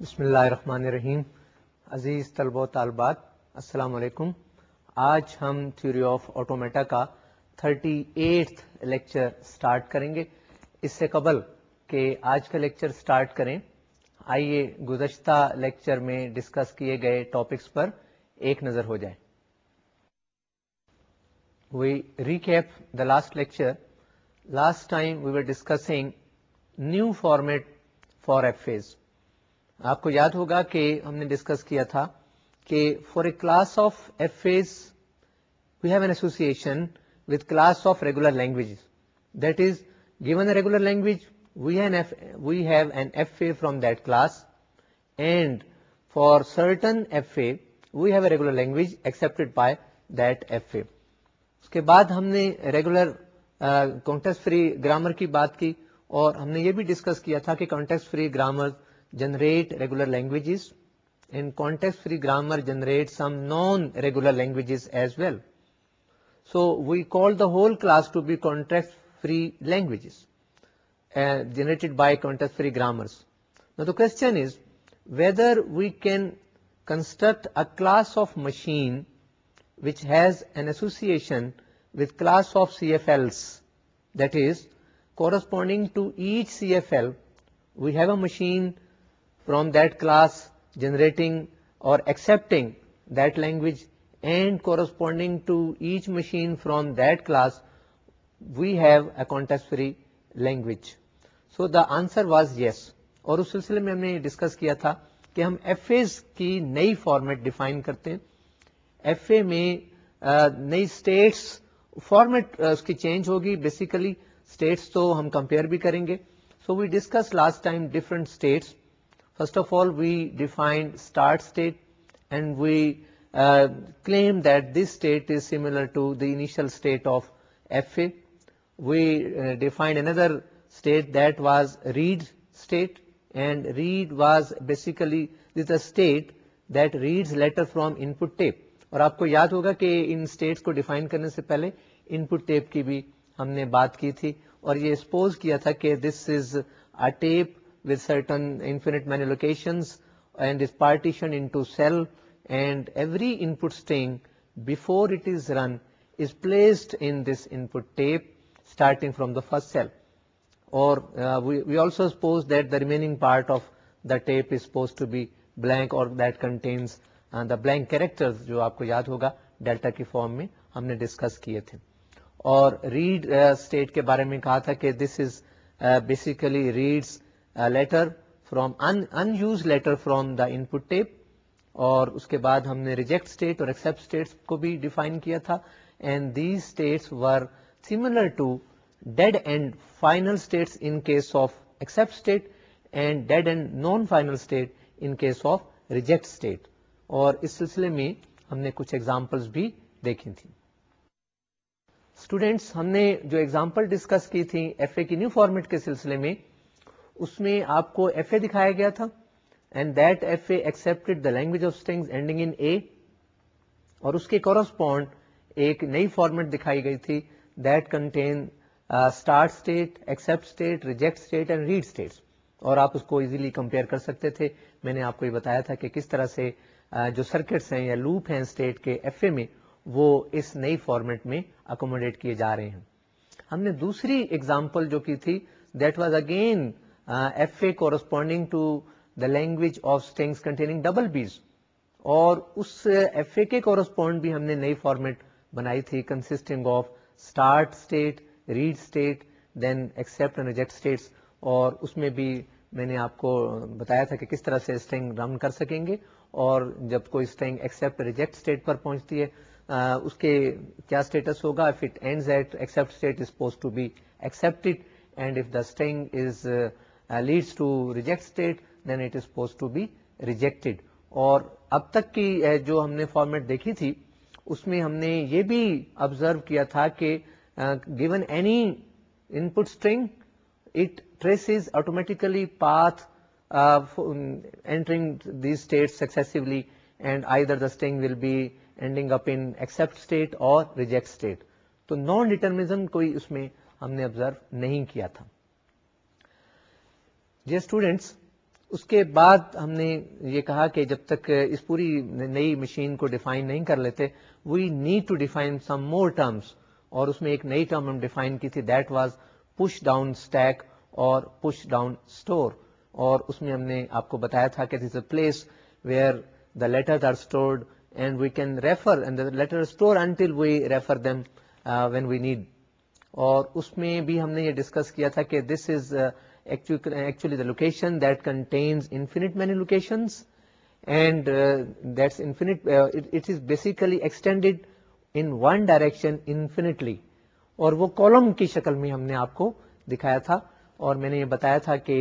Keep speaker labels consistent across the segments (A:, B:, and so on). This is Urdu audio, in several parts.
A: بسم اللہ الرحمن الرحیم عزیز طلبہ طالبات السلام علیکم آج ہم تھیوری آف آٹومیٹا کا تھرٹی ایٹ لیکچر سٹارٹ کریں گے اس سے قبل کہ آج کا لیکچر سٹارٹ کریں آئیے گزشتہ لیکچر میں ڈسکس کیے گئے ٹاپکس پر ایک نظر ہو جائے we recap the last lecture last time we were discussing new format for F As آپ کو یاد ہوگا کہ ہم نے ڈسکس کیا تھا کہ for a class of F As we have an association with class of regular language that is given a regular language we have an F A from that class and for certain F A we have a regular language accept by that F A اس کے بعد ہم نے ریگولر کانٹیکس فری گرامر کی بات کی اور ہم نے یہ بھی ڈسکس کیا تھا کہ context free grammar generate regular languages, and context-free grammar generates some non-regular languages as well. So we call the whole class to be context-free languages uh, generated by context-free grammars. Now the question is whether we can construct a class of machine which has an association with class of CFLs, that is, corresponding to each CFL we have a machine from that class generating اور accepting that language and corresponding to each machine from that class we have a free language so the answer was yes اور اس سلسلے میں ہم نے ڈسکس کیا تھا کہ ہم ایف اے کی نئی فارمیٹ ڈیفائن کرتے ہیں ایف اے میں نئی اسٹیٹس فارمیٹ اس کی چینج ہوگی بیسیکلی اسٹیٹس تو ہم کمپیئر بھی کریں گے so we discuss last time different states first of all we defined start state and we claim that this state is similar to the initial state of F A we defined another state that was read state and read was basically that reads letter from input tape اور آپ کو یاد ہوگا کہ ان اسٹیٹس کو ڈیفائن کرنے سے پہلے ان پٹ ٹیپ کی بھی ہم نے بات کی تھی اور یہ اسپوز کیا تھا کہ this is a tape with certain infinite many locations and is partitioned into cell and every input string before it is run is placed in this input tape starting from the first cell or uh, we, we also suppose that the remaining part of the tape is supposed to be blank or that contains uh, the blank characters جو آپ کو یاد ہوگا ڈیلٹا کی فارم میں ہم نے ڈسکس کیے تھے اور ریڈ اسٹیٹ کے بارے میں کہا تھا کہ this is basically reads letter from in use letter from the input اور اس کے بعد ہم نے ریجیکٹ اسٹیٹ اور ایکسپٹ اسٹیٹس کو بھی ڈیفائن کیا تھا and these states were similar to dead and final states in case of accept state and dead and non final state in case of reject state اور اس سلسلے میں ہم نے کچھ ایگزامپلس بھی دیکھی تھیں اسٹوڈینٹس ہم نے جو ایگزامپل ڈسکس کی تھیں ایف اے کی نیو فارمیٹ کے سلسلے میں اس میں آپ کو ایف اے دکھایا گیا تھا and that F A accept the language of thing ending in a اور اس کے کورسپونڈ ایک نئی فارمیٹ دکھائی گئی تھی that contain start state accept state reject state and read state اور آپ اس کو ایزیلی کمپیئر کر سکتے تھے میں نے آپ کو یہ بتایا تھا کہ کس طرح سے uh, جو سرکٹس ہیں یا لوپ ہیں اسٹیٹ کے ایف اے میں وہ اس نئی فارمیٹ میں اکوموڈیٹ کیے جا رہے ہیں ہم نے دوسری ایگزامپل جو کی تھی that was again F A corresponding to the language of strings containing double b's اور اس ایف اے کے کورسپونڈ بھی ہم نے نئی فارمیٹ بنائی تھی consisting of start state read state then accept reject states اور اس میں بھی میں نے آپ کو بتایا تھا کہ کس طرح سے اسٹینگ رن کر سکیں گے اور جب کوئی اسٹینگ ایکسپٹ ریجیکٹ اسٹیٹ پر پہنچتی ہے اس کے کیا اسٹیٹس ہوگا if it ends at accept state is supposed to be accept and if the string is led to reject state then it is supposed to be rejected اور اب تک کی uh, جو ہم نے فارمیٹ دیکھی تھی اس میں ہم نے یہ بھی آبزرو کیا تھا کہ given any input iterates automatically pass entering that successfully and I Durg we ending up in accept state اور ریجیکٹ اسٹیٹ تو نان ڈیٹرمزم کوئی اس میں ہم نے آبزرو نہیں کیا تھا جی اسٹوڈینٹس اس کے بعد ہم نے یہ کہا کہ جب تک اس پوری نئی مشین کو ڈیفائن نہیں کر لیتے we need to define some more terms اور اس میں ایک نئی ٹرم ہم ڈیفائن کی تھی that was push down stack اور پش ڈاؤن اسٹور اور اس میں ہم نے آپ کو بتایا تھا کہ this a place where the letter are stored and we can refer letter store until we refer them when we need اور اس میں بھی ہم نے یہ ڈسکس کیا تھا کہ this is actually, actually the location that contains infinite many locations and uh, that's infinite uh, it, it is basically extended in one direction infinitely اور وہ کالم کی شکل میں ہم نے آپ کو دکھایا تھا اور میں نے یہ بتایا تھا کہ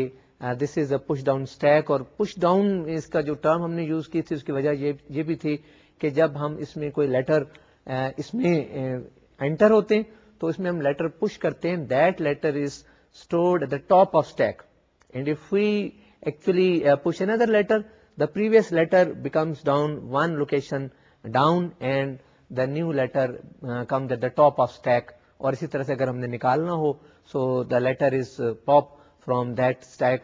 A: this is a push down stack اور پش ڈاؤن اس کا جو ٹرم ہم نے یوز کی تھی اس کی وجہ یہ, یہ بھی تھی کہ جب ہم اس میں کوئی لیٹر uh, اس میں انٹر uh, ہوتے ہیں تو اس میں ہم لیٹر پش کرتے ہیں that letter is stored at the top of stack and if actually push another letter the previous letter becomes down one location down and the new letter comes at the top of stack اور اسی طرح سے اگر ہم نے نکالنا ہو so the letter is pop from that stack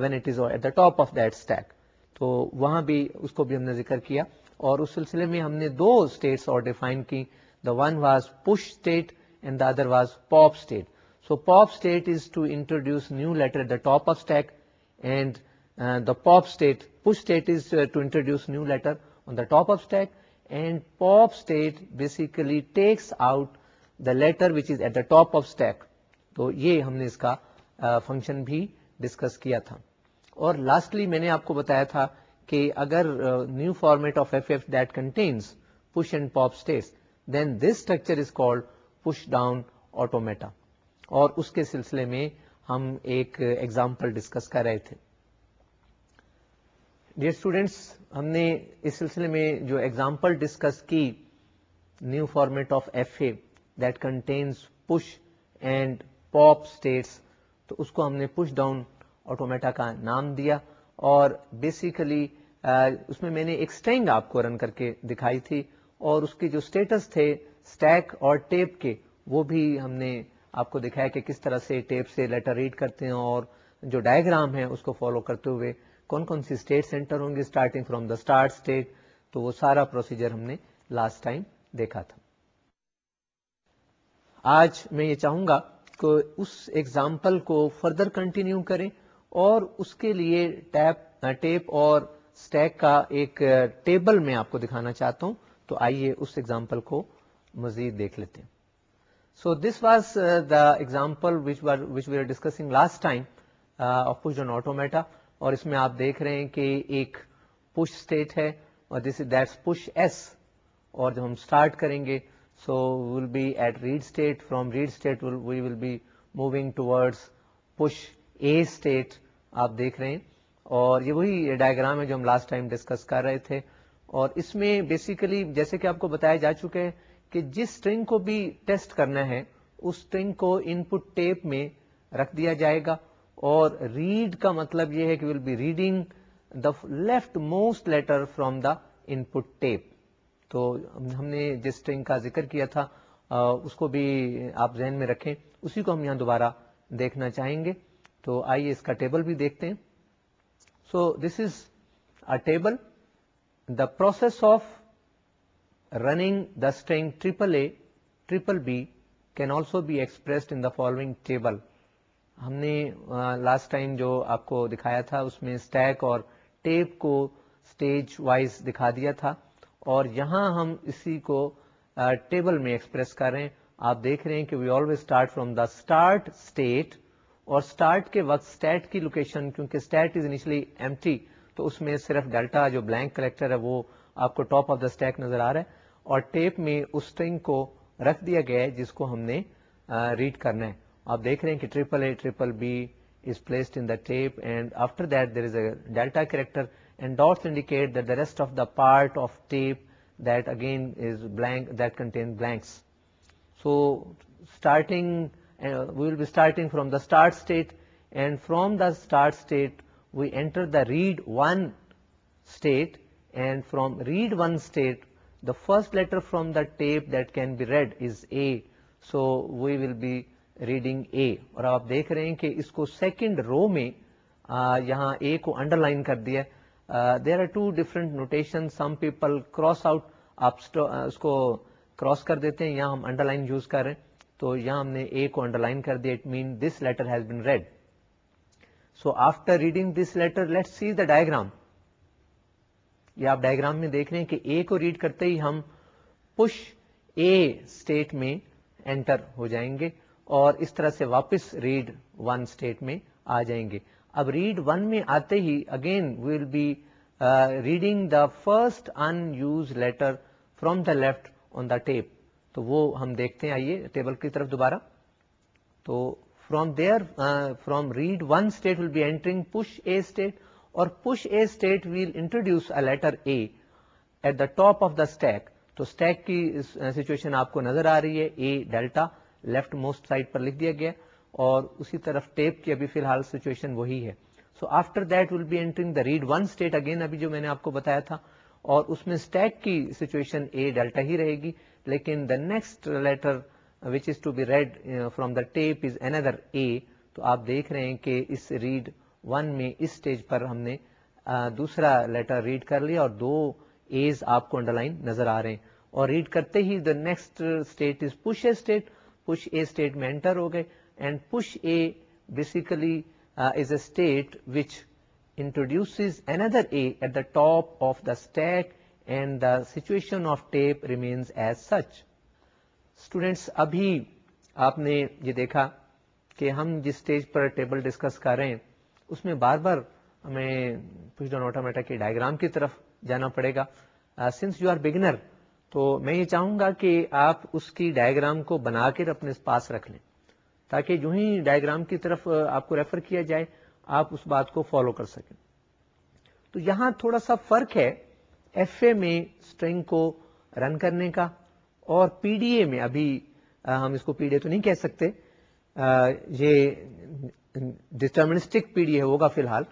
A: when it is at the top of that stack تو وہاں بھی اس کو بھی ہم نے ذکر کیا اور اس سلسلے میں ہم نے دو اسٹیٹس اور ڈیفائن کی the one was push state and the other was pop state pop state is to introduce new لیٹروڈیوس new letter یہ ہم نے اس کا فنکشن بھی ڈسکس کیا تھا اور لاسٹلی میں نے آپ کو بتایا تھا کہ اگر new format of F F that contains push and pop state then this structure is call push down automata اور اس کے سلسلے میں ہم ایک ایگزامپل ڈسکس کر رہے تھے ڈیئر اسٹوڈینٹس ہم نے اس سلسلے میں جو ایگزامپل ڈسکس کی new format of F A that contains and pop states تو اس کو ہم نے پش ڈاؤن آٹومیٹا کا نام دیا اور بیسیکلی اس میں میں نے ایک اسٹینگ آپ کو رن کر کے دکھائی تھی اور اس کے جو اسٹیٹس تھے اسٹیک اور ٹیپ کے وہ بھی ہم نے آپ کو دکھایا کہ کس طرح سے ٹیپ سے لیٹر ریڈ کرتے ہیں اور جو ڈائگرام ہے اس کو فالو کرتے ہوئے کون کون سی اسٹیٹ سینٹر ہوں گے starting from the start state تو وہ سارا پروسیجر ہم نے لاسٹ ٹائم دیکھا تھا آج میں یہ چاہوں گا کہ اس ایگزامپل کو فردر کنٹینیو کریں اور اس کے لیے ٹیپ ٹیپ اور اسٹیک کا ایک ٹیبل میں آپ کو دکھانا چاہتا ہوں تو آئیے اس ایگزامپل کو مزید دیکھ لیتے ہیں so this was the example which which we are discussing last time of push down automata اور اس میں آپ دیکھ رہے ہیں کہ ایک پش اسٹیٹ ہے اور دس دیٹس پش ایس اور جب ہم اسٹارٹ کریں گے so will be at read state from read state we will be moving toward push a state آپ دیکھ رہے ہیں اور یہ وہی ڈائگرام ہے جو ہم لاسٹ ٹائم ڈسکس کر رہے تھے اور اس میں بیسیکلی جیسے کہ آپ کو بتایا جا چکے ہیں کہ جس اسٹرنگ کو بھی ٹیسٹ کرنا ہے اس اسٹرنگ کو ان پٹ ٹیپ میں رکھ دیا جائے گا اور ریڈ کا مطلب یہ ہے کہ will be reading the left most letter from the input tape تو ہم نے جس اسٹرنگ کا ذکر کیا تھا اس کو بھی آپ ذہن میں رکھیں اسی کو ہم یہاں دوبارہ دیکھنا چاہیں گے تو آئیے اس کا ٹیبل بھی دیکھتے ہیں so this is table the process of running the string triple a triple b can also be expressed in the following table ہم نے لاسٹ ٹائم جو آپ کو دکھایا تھا اس میں اسٹیک اور ٹیپ کو اسٹیج وائز دکھا دیا تھا اور یہاں ہم اسی کو ٹیبل میں ایکسپریس کر رہے ہیں آپ دیکھ رہے ہیں کہ we always start from the start state اور اسٹارٹ کے وقت اسٹیٹ کی لوکیشن کیونکہ اسٹیٹ از انیشلی ایم تو اس میں صرف ڈیلٹا جو بلینک کلیکٹر ہے وہ آپ کو ٹاپ آف دا اسٹیک نظر آ رہا ہے اور ٹیپ میں اس ٹنگ کو رکھ دیا گیا ہے جس کو ہم نے ریڈ کرنا ہے آپ دیکھ رہے ہیں کہ triple a triple b is placed in the tape and after that there is a delta character and dots indicate that the rest of the part of tape that again is blank that contain blanks so starting we will be starting from the start state and from the start state we enter the read one state and from read one state the first letter from the tape that can be read is A. So we will be reading A. اور آپ دیکھ رہے ہیں کہ اس کو سیکنڈ رو میں یہاں اے کو انڈر لائن کر دیا there are two different notation some people cross out آپ اس کو کراس کر دیتے ہیں یہاں ہم انڈر لائن یوز کر رہے ہیں تو یہاں ہم نے اے کو انڈر لائن کر دیا it mean this letter has been read so after reading this letter let see the diagram آپ ڈائگرام میں دیکھ رہے ہیں کہ اے کو ریڈ کرتے ہی ہم پش اے اسٹیٹ میں انٹر ہو جائیں گے اور اس طرح سے واپس ریڈ ون اسٹیٹ میں آ جائیں گے اب ریڈ ون میں آتے ہی again will be reading the first unused letter from the left on the tape تو وہ ہم دیکھتے ہیں آئیے ٹیبل کی طرف دوبارہ تو from there from read one state will be entering push A state اور push A state we'll introduce a letter A at the top of the stack تو اسٹیک کی سچویشن eh, آپ کو نظر آ رہی ہے A delta left most side پر لکھ دیا گیا اور اسی طرف ٹیپ کی ابھی فی الحال سچویشن وہی ہے so after that will be entering the read one state again ابھی جو میں نے آپ کو بتایا تھا اور اس میں اسٹیک کی سچویشن اے ڈیلٹا ہی رہے گی لیکن the next letter which is to be read from the tape is another A تو آپ دیکھ رہے ہیں کہ اس ریڈ ون میں اس اسٹیج پر ہم نے دوسرا لیٹر ریڈ کر لیا اور دو ایز آپ کو انڈر لائن نظر آ رہے ہیں اور ریڈ کرتے ہی the next state is push A state push A state میں انٹر ہو گئے and push A basically is a state which introduce another A at the top of the stack and the situation of tape remains as such students ابھی آپ نے یہ دیکھا کہ ہم جس اسٹیج پر ٹیبل ڈسکس کر رہے ہیں اس میں بار بار ہمیں آٹومیٹا کے کی طرف جانا پڑے گا سنس یو آر بگنر تو میں یہ چاہوں گا کہ آپ اس کی ڈائگرام کو بنا کر اپنے پاس رکھ لیں تاکہ جو ہی ڈائگرام کی طرف آپ کو ریفر کیا جائے آپ اس بات کو فالو کر سکیں تو یہاں تھوڑا سا فرق ہے ایف اے میں اسٹرنگ کو رن کرنے کا اور پی ڈی اے میں ابھی ہم اس کو پی ڈی اے تو نہیں کہہ سکتے یہ ڈٹرمنسٹک پی ڈی اے ہوگا فی الحال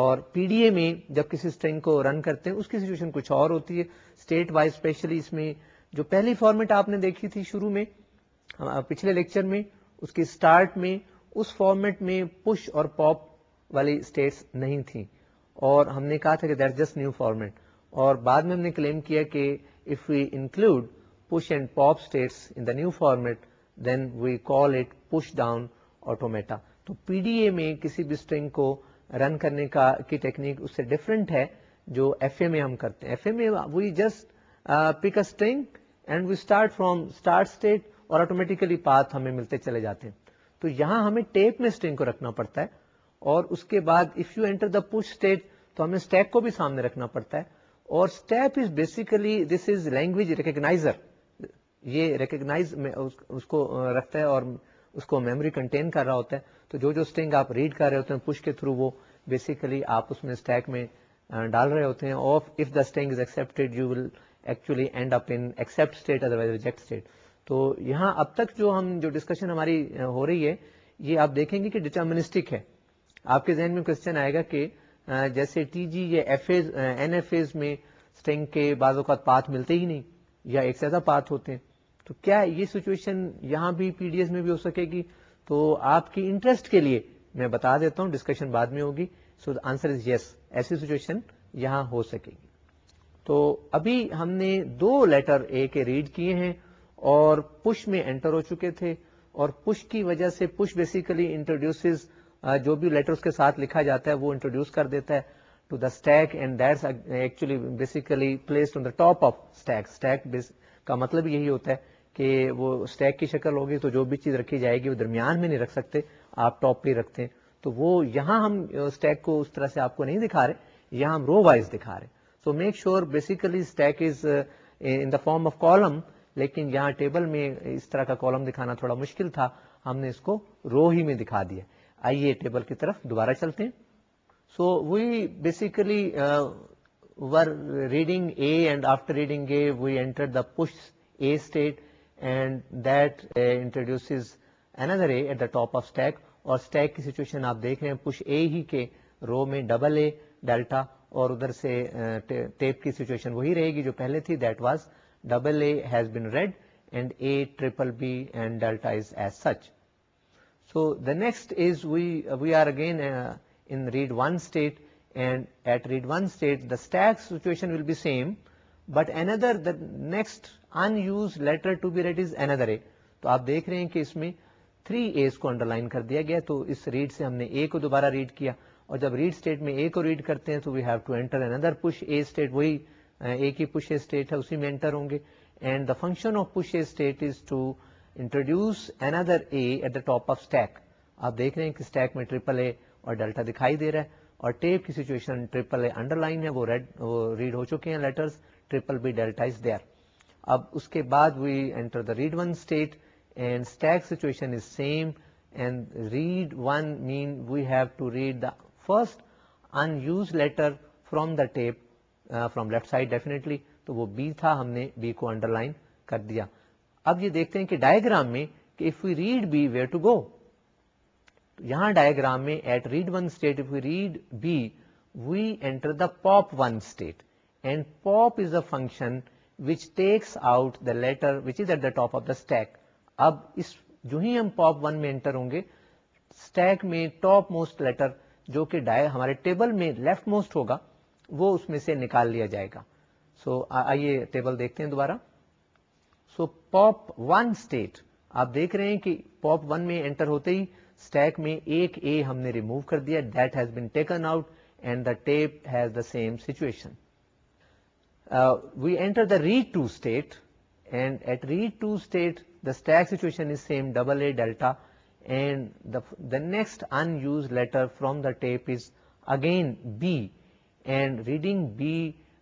A: اور پی ڈی اے میں جب کسی اسٹرنگ کو رن کرتے ہیں اس کی سچویشن کچھ اور ہوتی ہے اسٹیٹ وائز اسپیشلی اس میں جو پہلی فارمیٹ آپ نے دیکھی تھی شروع میں پچھلے لیکچر میں اس اس اسٹارٹ میں میں فارمیٹ پش اور پاپ والی اسٹیٹس نہیں تھیں اور ہم نے کہا تھا کہ دیٹ جسٹ نیو فارمیٹ اور بعد میں ہم نے کلیم کیا کہ if we include push and pop states in the new format then we call it push down automata تو پی ڈی اے میں کسی بھی اسٹرنگ کو رن کرنے کا کی ٹیکنیک اس سے ڈفرینٹ ہے جو ایف اے میں ہم کرتے ہیں ایف اے میں we just pick a string and we start from start state اور آٹومیٹیکلی پاتھ ہمیں ملتے چلے جاتے ہیں تو یہاں ہمیں ٹیپ میں اسٹرنگ کو رکھنا پڑتا ہے اور اس کے بعد if you enter the push state تو ہمیں اسٹیک کو بھی سامنے رکھنا پڑتا ہے اور step is basically this is language recognizer یہ ریکگنائز اس کو uh, رکھتا ہے اور اس کو میموری کنٹین کر رہا ہوتا ہے تو جو جو اسٹنگ آپ ریڈ کر رہے ہوتے ہیں پش کے تھرو وہ بیسیکلی آپ اس میں اسٹیک میں ڈال رہے ہوتے ہیں اور if the string is accepted you will actually end up in accept state otherwise reject state تو یہاں اب تک جو ہم جو ڈسکشن ہماری ہو رہی ہے یہ آپ دیکھیں گے کہ ڈٹرمنسٹک ہے آپ کے ذہن میں کوشچن آئے گا کہ جیسے ٹی جی یا F As N F As میں اسٹنگ کے بعض اوقات پاتھ ملتے ہی نہیں یا ایک سے زیادہ پاتھ ہوتے ہیں تو کیا یہ سچویشن یہاں بھی پی ڈی ایس میں بھی ہو سکے گی تو آپ کی انٹرسٹ کے لیے میں بتا دیتا ہوں ڈسکشن بعد میں ہوگی so the answer is yes ایسی سچویشن یہاں ہو سکے گی تو ابھی ہم نے دو لیٹر اے کے ریڈ کیے ہیں اور پش میں انٹر ہو چکے تھے اور پش کی وجہ سے پش بیسیکلی انٹروڈیوس جو بھی لیٹر کے ساتھ لکھا جاتا ہے وہ انٹروڈیوس کر دیتا ہے to the stack and actually basically place top of stack stack کا مطلب یہی ہوتا ہے کہ وہ اسٹیک شکل ہوگی تو جو بھی چیز رکھی جائے گی وہ درمیان میں نہیں رکھ سکتے آپ ٹاپ پہ رکھتے ہیں تو وہ یہاں ہم اسٹیک کو اس طرح سے آپ کو نہیں دکھا رہے یہاں ہم رو وائز دکھا رہے so make sure basically is in the form of column لیکن یہاں ٹیبل میں اس طرح کا کالم دکھانا تھوڑا مشکل تھا ہم نے اس کو رو ہی میں دکھا دیا آئیے ٹیبل کی طرف دوبارہ چلتے ہیں so we basically were reading A and after reading A we enter the push A state and introduce another A at the top of stack اور اسٹیک کی سچویشن آپ دیکھ رہے ہیں پش اے ہی کے رو میں ڈبل اے ڈیلٹا اور ادھر سے ٹیپ کی سچویشن وہی رہے گی جو پہلے تھی that was double A has been read and A triple B and delta is as such so the next is we we are again in read one state and at read one state the stack situation will be same but another the next unused letter to be read is another A تو آپ دیکھ رہے ہیں کہ اس میں تھری اے کو انڈر لائن کر دیا گیا تو اس ریڈ سے ہم نے اے کو دوبارہ ریڈ کیا اور جب ریڈ اسٹیٹ میں اے کو ریڈ کرتے ہیں تو we have to enter another push A state وہی اے کی پش اے اسٹیٹ ہے اسی میں انٹر ہوں گے and the function of push A state is to introduce another A at the top of stack آپ دیکھ رہے ہیں کہ اسٹیک میں ٹریپل اے اور ڈیلٹا دکھائی دے رہا ہے اور ٹیپ کی situation triple A under line ہے وہ ریڈ ریڈ ہو چکے ہیں letters triple B delta is there اب اس کے بعد we enter the read one state and stack situation is same and read one mean we have to read the first unused letter from the tape from left side definitely تو وہ بی تھا ہم نے بی کو انڈر لائن کر دیا اب یہ دیکھتے ہیں کہ ڈائگرام میں کہ if we read B where to go یہاں ڈائگرام میں at read one state if we read B we enter the pop one state and pop is a function letter which is at the top of the stack اب اس جو ہی ہم پاپ ون میں انٹر ہوں گے اسٹیک میں ٹاپ موسٹ لیٹر جو کہ ڈائر ہمارے ٹیبل میں لیفٹ موسٹ ہوگا وہ اس میں سے نکال لیا جائے گا سو آئیے ٹیبل دیکھتے ہیں دوبارہ سو پاپ ون اسٹیٹ آپ دیکھ رہے ہیں کہ پاپ ون میں انٹر ہوتے ہی اسٹیک میں ایک اے ہم نے ریموو کر دیا that has been taken out and the tape has the same situation we enter the read two state and at read two state the stack situation is same double A delta the next unused letter from the tape is again B and reading B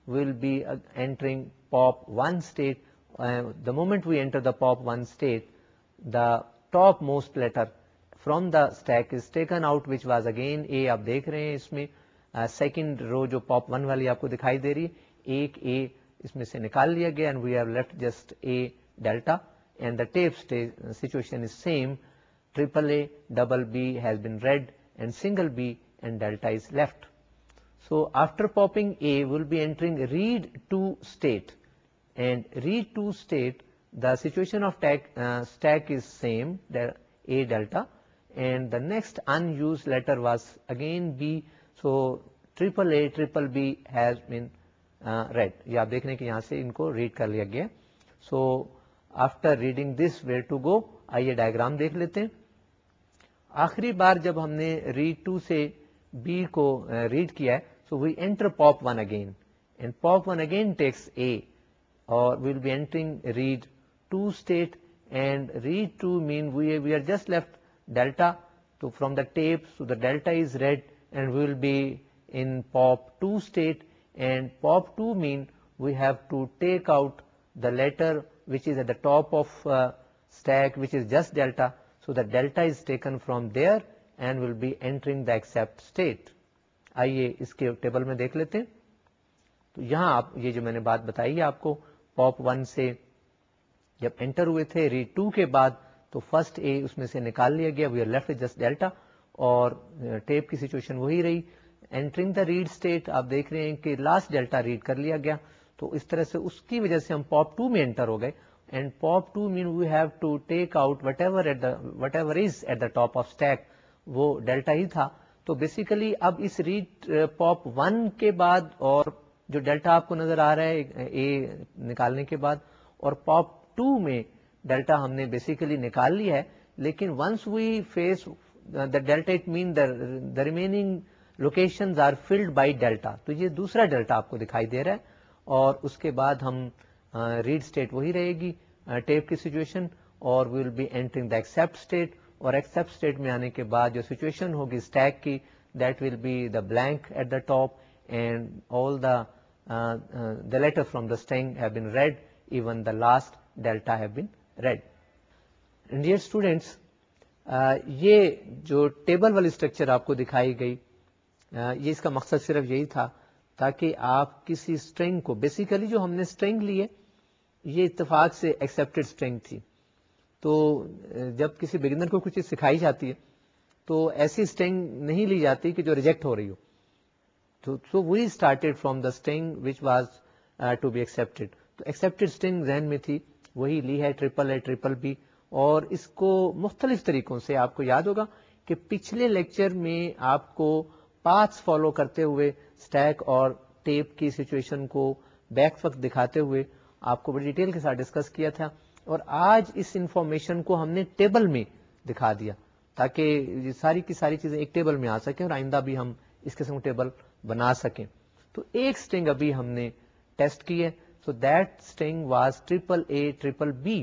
A: will be entering pop one state the moment we enter the pop one state the top most letter from the stack is taken out which was again A آپ دیکھ رہے ہیں اس میں سیکنڈ رو جو پاپ ون والی آپ کو دکھائی دے رہی ہے ایک اے اس میں سے نکال لیا گیا and we have left just A delta and the tape situation is same triple A double B has been read and single B and delta is left so after popping A will be entering read two state and read two state the situation of stack is same A delta and the next unused letter was again B so triple A triple B has been read یا آپ دیکھ رہے ہیں کہ یہاں سے ان کو ریڈ کر لیا گیا so after reading this where to go آئیے ڈائگرام دیکھ لیتے ہیں آخری بار جب ہم نے ریڈ ٹو سے بی کو ریڈ کیا ہے so we enter pop one again and pop one again takes A اور we'll be entering read two state and read two mean we we are just left delta تو from the tape so the delta is read and we'll be in pop two state letter which is the top of stack which is just delta so delta is taken from there and will be entering the accept state آئیے اس کے ٹیبل میں دیکھ لیتے تو یہاں آپ یہ جو میں نے بات بتائی ہے آپ کو پاپ ون سے جب انٹر ہوئے تھے ری ٹو کے بعد تو فرسٹ اے اس میں سے نکال لیا گیا لیفٹ جسٹ ڈیلٹا اور ٹیپ کی سچویشن وہی رہی انٹرنگ دا ریڈ اسٹیٹ آپ دیکھ رہے ہیں کہ لاسٹ ڈیلٹا ریڈ کر لیا گیا تو اس طرح سے اس کی وجہ سے ہم پاپ ٹو میں انٹر ہو گئے and pop two mean we have to take out whatever whatever is at the top of stack وہ ڈیلٹا ہی تھا تو بیسیکلی اب اس ریڈ پاپ ون کے بعد اور جو ڈیلٹا آپ کو نظر آ رہا ہے اے نکالنے کے بعد اور پاپ ٹو میں ڈیلٹا ہم نے بیسیکلی نکال لی ہے لیکن once we face the delta it mean the remaining location are filled by delta تو یہ دوسرا ڈیلٹا آپ کو دکھائی دے رہا ہے اور اس کے بعد ہم ریڈ اسٹیٹ وہی رہے گی ٹیپ کی سچویشن اور we will be entering the accept state اور ایکسپٹ اسٹیٹ میں آنے کے بعد جو سچویشن ہوگی اسٹیک کی that will be the blank at the top and all the the letter from the string have been read even the last delta have read dear students یہ جو ٹیبل والی اسٹرکچر آپ کو دکھائی گئی یہ اس کا مقصد صرف یہی تھا تاکہ آپ کسی اسٹرینگ کو بیسیکلی جو ہم نے اسٹرنگ لیے یہ اتفاق سے ایکسیپٹیڈ اسٹرینگ تھی تو جب کسی بگنر کو کچھ سکھائی جاتی ہے تو ایسی اسٹرینگ نہیں لی جاتی کہ جو ریجیکٹ ہو رہی ہو تو so we started from the string which was to be accepted تو ایکسیپٹیڈ اسٹرنگ ذہن میں تھی وہی لی ہے ٹریپل اے ٹریپل بی اور اس کو مختلف طریقوں سے آپ کو یاد ہوگا کہ پچھلے لیکچر میں آپ کو پاتھ فالو کرتے ہوئے اسٹیک اور ٹیپ کی سچویشن کو بیک وقت دکھاتے ہوئے آپ کو بڑی ڈیٹیل کے ساتھ ڈسکس کیا تھا اور آج اس انفارمیشن کو ہم نے ٹیبل میں دکھا دیا تاکہ یہ ساری کی ساری چیزیں ایک ٹیبل میں آ سکیں اور آئندہ بھی ہم اس قسم کو ٹیبل بنا سکیں تو ایک اسٹنگ ابھی ہم نے ٹیسٹ کی ہے so that string was triple A triple B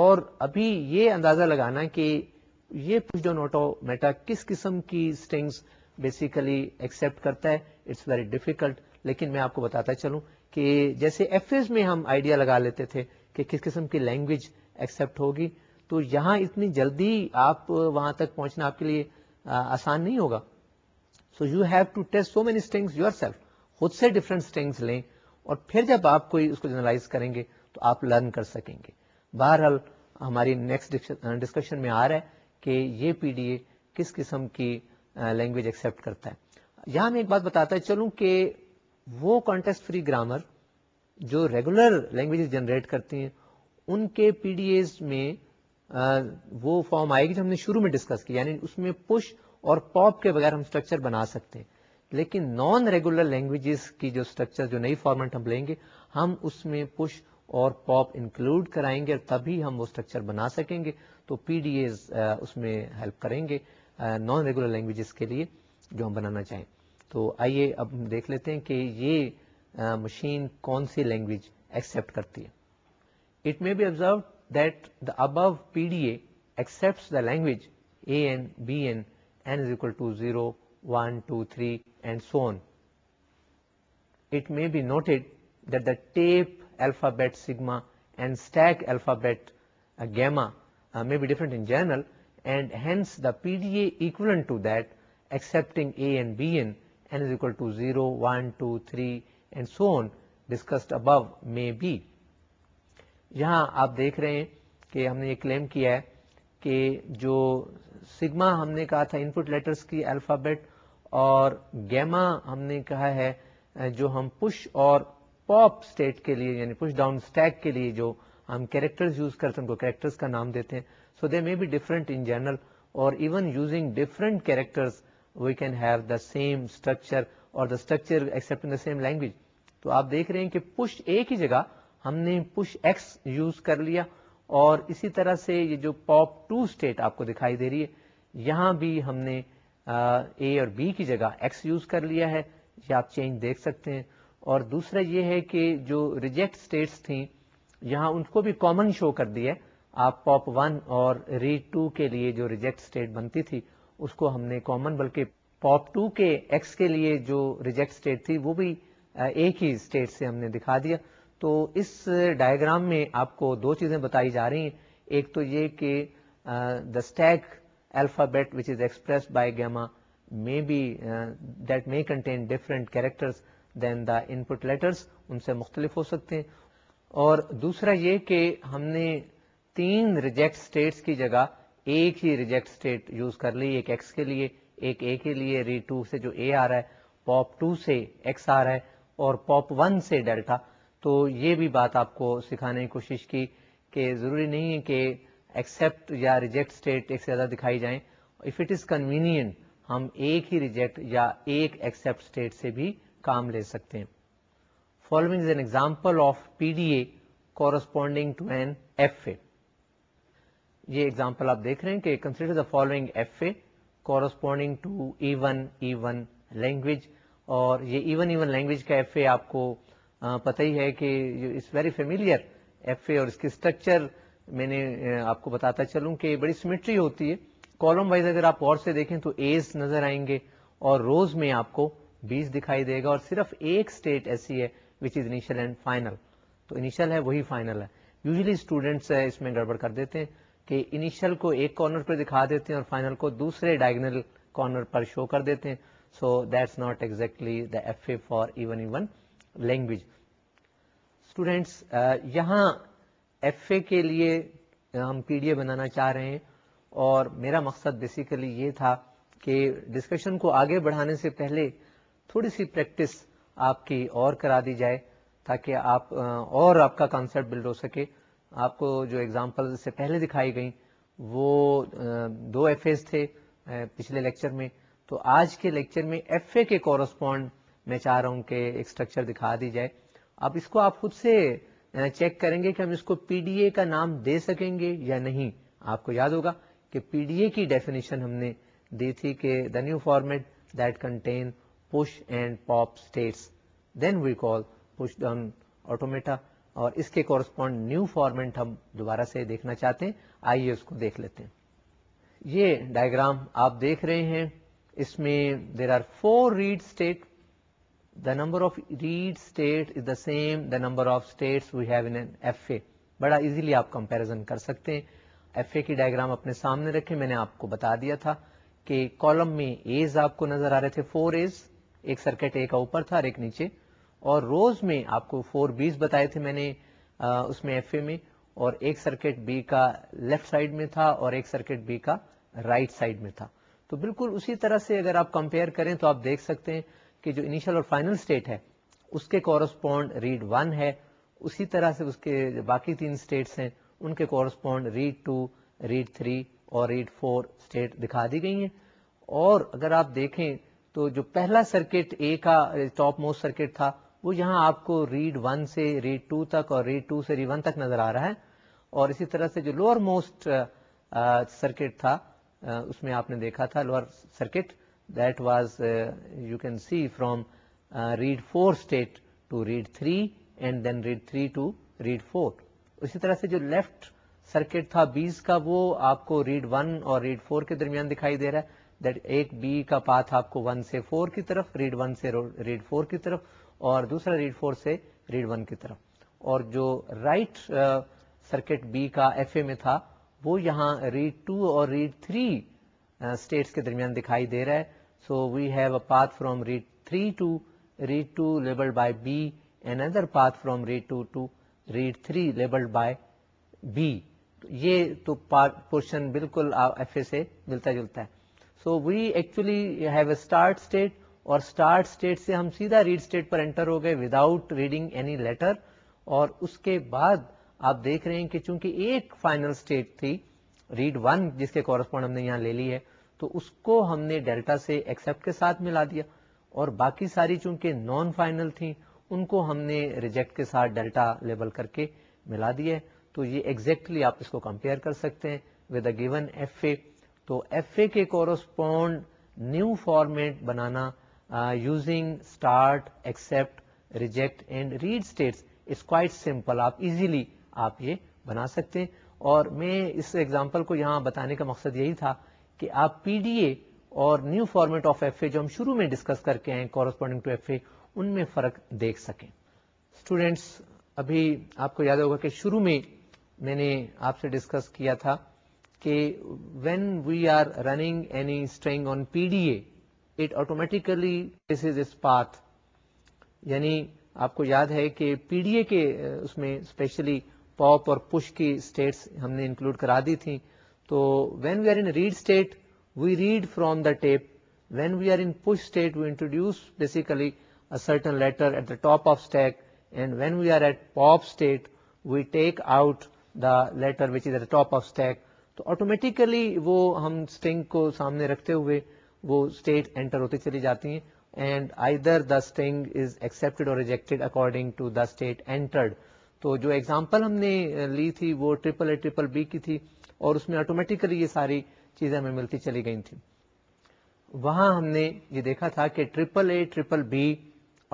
A: اور ابھی یہ اندازہ لگانا کہ یہ پوچھ جو نوٹو میٹا کس قسم کی اسٹنگس بیسیکلی ایکسپٹ کرتا ہے اٹس ویری ڈیفیکلٹ لیکن میں آپ کو بتاتا چلوں کہ جیسے ایف میں ہم آئیڈیا لگا لیتے تھے کہ کس قسم کی لینگویج ایکسپٹ ہوگی تو یہاں اتنی جلدی آپ وہاں تک پہنچنا آپ کے لیے آسان نہیں ہوگا so you have to test so many strings yourself خود سے ڈفرنٹ اسٹنگس لیں اور پھر جب آپ کوئی اس کو جنرلائز کریں گے تو آپ لرن کر سکیں گے بہرحال ہماری نیکسٹ ڈسکشن میں آ رہا ہے کہ یہ پی ڈی اے کس قسم کی لینگویج ایکسپٹ کرتا ہے یہاں میں ایک بات بتاتا ہے چلوں کہ وہ کانٹیکس فری گرامر جو ریگولر لینگویجز جنریٹ کرتے ہیں ان کے پی ڈی ایز میں وہ فارم آئے گی جو ہم نے شروع میں ڈسکس کی یعنی اس میں پش اور پاپ کے بغیر ہم اسٹرکچر بنا سکتے ہیں لیکن نان ریگولر لینگویجز کی جو اسٹرکچر جو نئی فارمیٹ ہم لیں گے ہم اس میں پش اور پاپ انکلوڈ کرائیں گے اور تبھی ہم وہ اسٹرکچر بنا سکیں گے تو پی ڈی ایز اس میں ہیلپ کریں گے نان ریگولر لینگویجز کے لیے جو ہم بنانا چاہیں تو آئیے اب دیکھ لیتے ہیں کہ یہ مشین کون سی لینگویج ایکسیپٹ کرتی ہے it may be observe that the above P D A accepts the language A N B N N is equal to zero one two three and so on it may be noted that the tape alphabet sigma and stack alphabet gamma may be different in general and hence the PDA equivalent to that accepting A and B in n is equal to 0, 1, 2, 3 and so on discussed above may be یہاں آپ دیکھ رہے ہیں کہ ہم نے یہ کلیم کیا ہے کہ جو سگما ہم نے کہا تھا ان پٹ لیٹرس کی الفابیٹ اور گیما ہم نے کہا ہے جو ہم پش اور پاپ اسٹیٹ کے لیے یعنی پش ڈاؤن اسٹیک کے لیے جو ہم کیریکٹرز یوز کرتے ہیں ان کو کیریکٹرز کا نام دیتے ہیں may be different in general اور even using different characters we can have the same structure اور the structure accept the same language تو آپ دیکھ رہے ہیں کہ پش اے کی جگہ ہم نے پش ایکس یوز کر لیا اور اسی طرح سے یہ جو پاپ ٹو اسٹیٹ آپ کو دکھائی دے رہی ہے یہاں بھی ہم نے اے اور بی کی جگہ ایکس یوز کر لیا ہے یہ آپ چینج دیکھ سکتے ہیں اور دوسرا یہ ہے کہ جو ریجیکٹ اسٹیٹس تھیں یہاں ان کو بھی کامن شو کر دیا ہے آپ پاپ ون اور ریڈ ٹو کے لیے جو ریجیکٹ اسٹیٹ بنتی تھی اس کو ہم نے کامن بلکہ پاپ ٹو کے ایکس کے لیے جو ریجیکٹ اسٹیٹ تھی وہ بھی ایک ہی اسٹیٹ سے ہم نے دکھا دیا تو اس ڈائیگرام میں آپ کو دو چیزیں بتائی جا رہی ہیں ایک تو یہ کہ the stack alphabet which is express by gamma may be that may contain different characters then the input letters ان سے مختلف ہو سکتے ہیں اور دوسرا یہ کہ ہم نے تین ریجیکٹ اسٹیٹس کی جگہ ایک ہی ریجیکٹ اسٹیٹ یوز کر لی ایک ایکس کے لیے ایک اے کے لیے ری ٹو سے جو اے آ رہا ہے پاپ ٹو سے ایکس آ رہا ہے اور پاپ ون سے ڈیلٹا تو یہ بھی بات آپ کو سکھانے کی کوشش کی کہ ضروری نہیں ہے کہ ایکسپٹ یا ریجیکٹ اسٹیٹ ایک سے زیادہ دکھائی جائیں اف اٹ از کنوینئنٹ ہم ایک ہی ریجیکٹ یا ایک ایکسپٹ اسٹیٹ سے بھی کام لے سکتے ہیں following is an example of P D A corresponding to N F A یہ ایگزامپل آپ دیکھ رہے ہیں کہ consider the following F A corresponding to even even language اور یہ ایون ایون لینگویج کا ایف اے آپ کو پتا ہی ہے کہ ویری فیملیئر ایف اے اور اس کی اسٹرکچر میں نے آپ کو بتاتا چلوں کہ بڑی سمیٹری ہوتی ہے کالم وائز اگر آپ اور سے دیکھیں تو ایز نظر آئیں گے اور روز میں آپ کو بیس دکھائی دے گا اور صرف ایک اسٹیٹ ایسی ہے which is initial and final تو انیشل ہے وہی فائنل ہے یوزلی اسٹوڈینٹس اس میں گڑبڑ کر دیتے ہیں کہ انیشل کو ایک کارنر پہ دکھا دیتے ہیں اور فائنل کو دوسرے ڈائگنل کارنر پر شو کر دیتے ہیں so that's not exactly the F A for even even language students یہاں ایف اے کے لیے ہم پی ڈی اے بنانا چاہ رہے ہیں اور میرا مقصد بیسیکلی یہ تھا کہ ڈسکشن کو آگے بڑھانے سے پہلے تھوڑی سی پریکٹس آپ کی اور کرا دی جائے تاکہ آپ uh, اور آپ کا کانسیپٹ بلڈ ہو سکے آپ کو جو ایکزامپل سے پہلے دکھائی گئیں وہ دو ایف ایز تھے پچھلے لیکچر میں تو آج کے لیکچر میں ایف اے کے کورسپونڈ میں چاہ رہا ہوں کہ ایک اسٹرکچر دکھا دی جائے اب اس کو آپ خود سے چیک کریں گے کہ ہم اس کو پی ڈی اے کا نام دے سکیں گے یا نہیں آپ کو یاد ہوگا کہ پی ڈی اے کی ڈیفینیشن ہم نے دی تھی کہ the new format that contain push and pop states then we call push down automata اور اس کے کورسپونڈ نیو فارمیٹ ہم دوبارہ سے دیکھنا چاہتے ہیں آئیے اس کو دیکھ لیتے ہیں یہ ڈائگرام آپ دیکھ رہے ہیں اس میں there are four read state the number of read state is the same the number of state a بڑا ایزیلی آپ کمپیرزن کر سکتے ہیں ایف اے کی ڈائگرام اپنے سامنے رکھے میں نے آپ کو بتا دیا تھا کہ کالم میں ایز آپ کو نظر آ رہے تھے فور ایز ایک سرکٹ ایک اوپر تھا اور ایک نیچے اور روز میں آپ کو فور بیس بتائے تھے میں نے اس میں ایف اے میں اور ایک سرکٹ بی کا لیفٹ سائڈ میں تھا اور ایک سرکٹ بی کا رائٹ right سائڈ میں تھا تو بالکل اسی طرح سے اگر آپ کمپیئر کریں تو آپ دیکھ سکتے ہیں کہ جو انیشل اور فائنل اسٹیٹ ہے اس کے کورسپونڈ ریڈ ون ہے اسی طرح سے اس کے باقی تین اسٹیٹس ہیں ان کے correspond read two read three اور ریڈ فور اسٹیٹ دکھا دی گئی ہیں اور اگر آپ دیکھیں تو جو پہلا سرکٹ اے کا ٹاپ موسٹ سرکٹ تھا وہ یہاں آپ کو ریڈ ون سے ریڈ ٹو تک اور ریڈ ٹو سے ریڈ ون تک نظر آ رہا ہے اور اسی طرح سے جو لوور موسٹ سرکٹ تھا uh, اس میں آپ نے دیکھا تھا lower circuit that was you can see read state to read three and then read three to read four اسی طرح سے جو لیفٹ سرکٹ تھا بیس کا وہ آپ کو ریڈ ون اور ریڈ فور کے درمیان دکھائی دے رہا ہے دیٹ ایک بی کا پاتھ آپ کو ون سے فور کی طرف ریڈ ون سے ریڈ فور کی طرف اور دوسرا ریڈ فور سے ریڈ ون کی طرف اور جو رائٹ سرکٹ بی کا ایف اے میں تھا وہ یہاں ریڈ ٹو اور ریڈ تھری اسٹیٹس کے درمیان دکھائی دے رہا ہے so we have a path from read three to read two label by B and other path from read two to read three by B یہ تو پورشن بالکل ایف اے سے ملتا جلتا ہے so we actually have a start state اور اسٹارٹ اسٹیٹ سے ہم سیدھا ریڈ اسٹیٹ پر انٹر ہو گئے without reading any letter اور اس کے بعد آپ دیکھ رہے ہیں کہ چونکہ ایک فائنل اسٹیٹ تھی ریڈ ون جس کے کورسپونڈ ہم نے یہاں لے لی ہے تو اس کو ہم نے ڈیلٹا سے ایکسپٹ کے ساتھ ملا دیا اور باقی ساری چونکہ نان فائنل تھیں ان کو ہم نے ریجیکٹ کے ساتھ ڈیلٹا لیبل کر کے ملا دیا ہے تو یہ ایگزیکٹلی exactly آپ اس کو کمپیئر کر سکتے ہیں with a given F A تو ایف اے کے correspond new format banana using start accept reject and read states is quite simple آپ ایزیلی آپ یہ بنا سکتے ہیں اور میں اس ایگزامپل کو یہاں بتانے کا مقصد یہی تھا کہ آپ پی ڈی اے اور new format of F A جو ہم شروع میں ڈسکس کر کے ہیں کورسپونڈنگ ٹو ایف اے ان میں فرق دیکھ سکیں اسٹوڈینٹس ابھی آپ کو یاد ہوگا کہ شروع میں میں نے آپ سے ڈسکس کیا تھا کہ when we are running any string on P D A it automatically this is us path یعنی آپ کو یاد ہے کہ پی ڈی اے کے اس میں اسپیشلی پاپ اور پش کی اسٹیٹس ہم نے انکلوڈ کرا دی تھیں تو when we are in read state we read from the tape when we are in push state we introduce basically certain letter at the top of stack and when we are at pop state we take out the letter which is at the top of stack تو آٹومیٹیکلی وہ ہم اسٹنگ کو سامنے رکھتے ہوئے وہ اسٹیٹ انٹر ہوتی چلی جاتی ہیں and either the string is accepted اور rejected according to the state entered تو جو ایگزامپل ہم نے لی تھی وہ ٹریپل اے ٹریپل بی کی تھی اور اس میں آٹومیٹیکلی یہ ساری چیزیں ہمیں ملتی چلی گئی تھیں وہاں ہم نے یہ دیکھا تھا کہ triple A triple B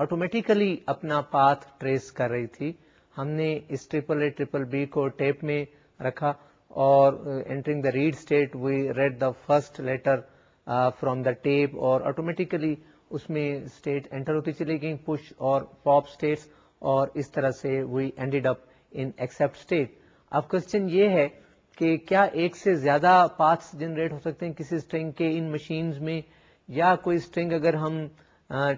A: automatically اپنا پاتھ ٹریس کر رہی تھی ہم نے اس ٹریپل اے ٹریپل بی کو ٹیپ میں رکھا اور entering the read state we read the first letter from the tape اور آٹومیٹیکلی اس میں اسٹیٹ انٹر ہوتی چلی گئیں پش اور پاپ اسٹیٹس اور اس طرح سے we ended up in accept state اب کوشچن یہ ہے کہ کیا ایک سے زیادہ پاتھس جنریٹ ہو سکتے ہیں کسی اسٹرنگ کے ان مشینز میں یا کوئی اسٹرنگ اگر ہم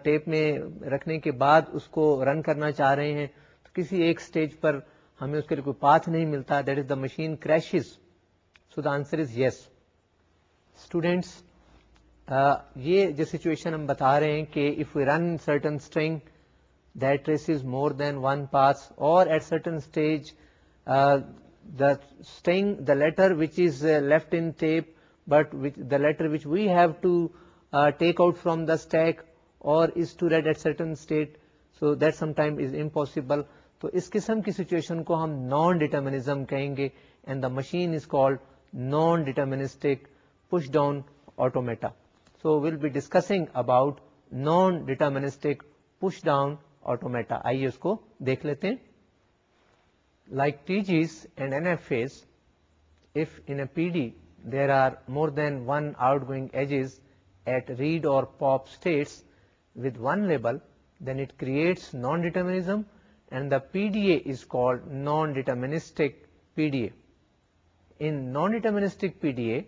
A: ٹیپ میں رکھنے کے بعد اس کو رن کرنا چاہ رہے ہیں تو کسی ایک اسٹیج پر ہمیں اس کے لیے کوئی پاتھ نہیں ملتا that is the machine crashes so the answer is yes students یہ جو سچویشن ہم بتا رہے ہیں کہ if you run certain that race is more than one pass اور at certain stage the the letter which is left in tape but the letter which we have to take out from the stack اور is to read at certain state so that some time is impossible تو اس قسم کی سچویشن کو ہم نان ڈیٹرمنزم کہیں گے and the machine is called non deterministic push down automata we'll be discussing about non deterministic push down automata آئیے اس کو دیکھ لیتے out going edges at read اور P D A is deterministic P D A in non deterministic P D A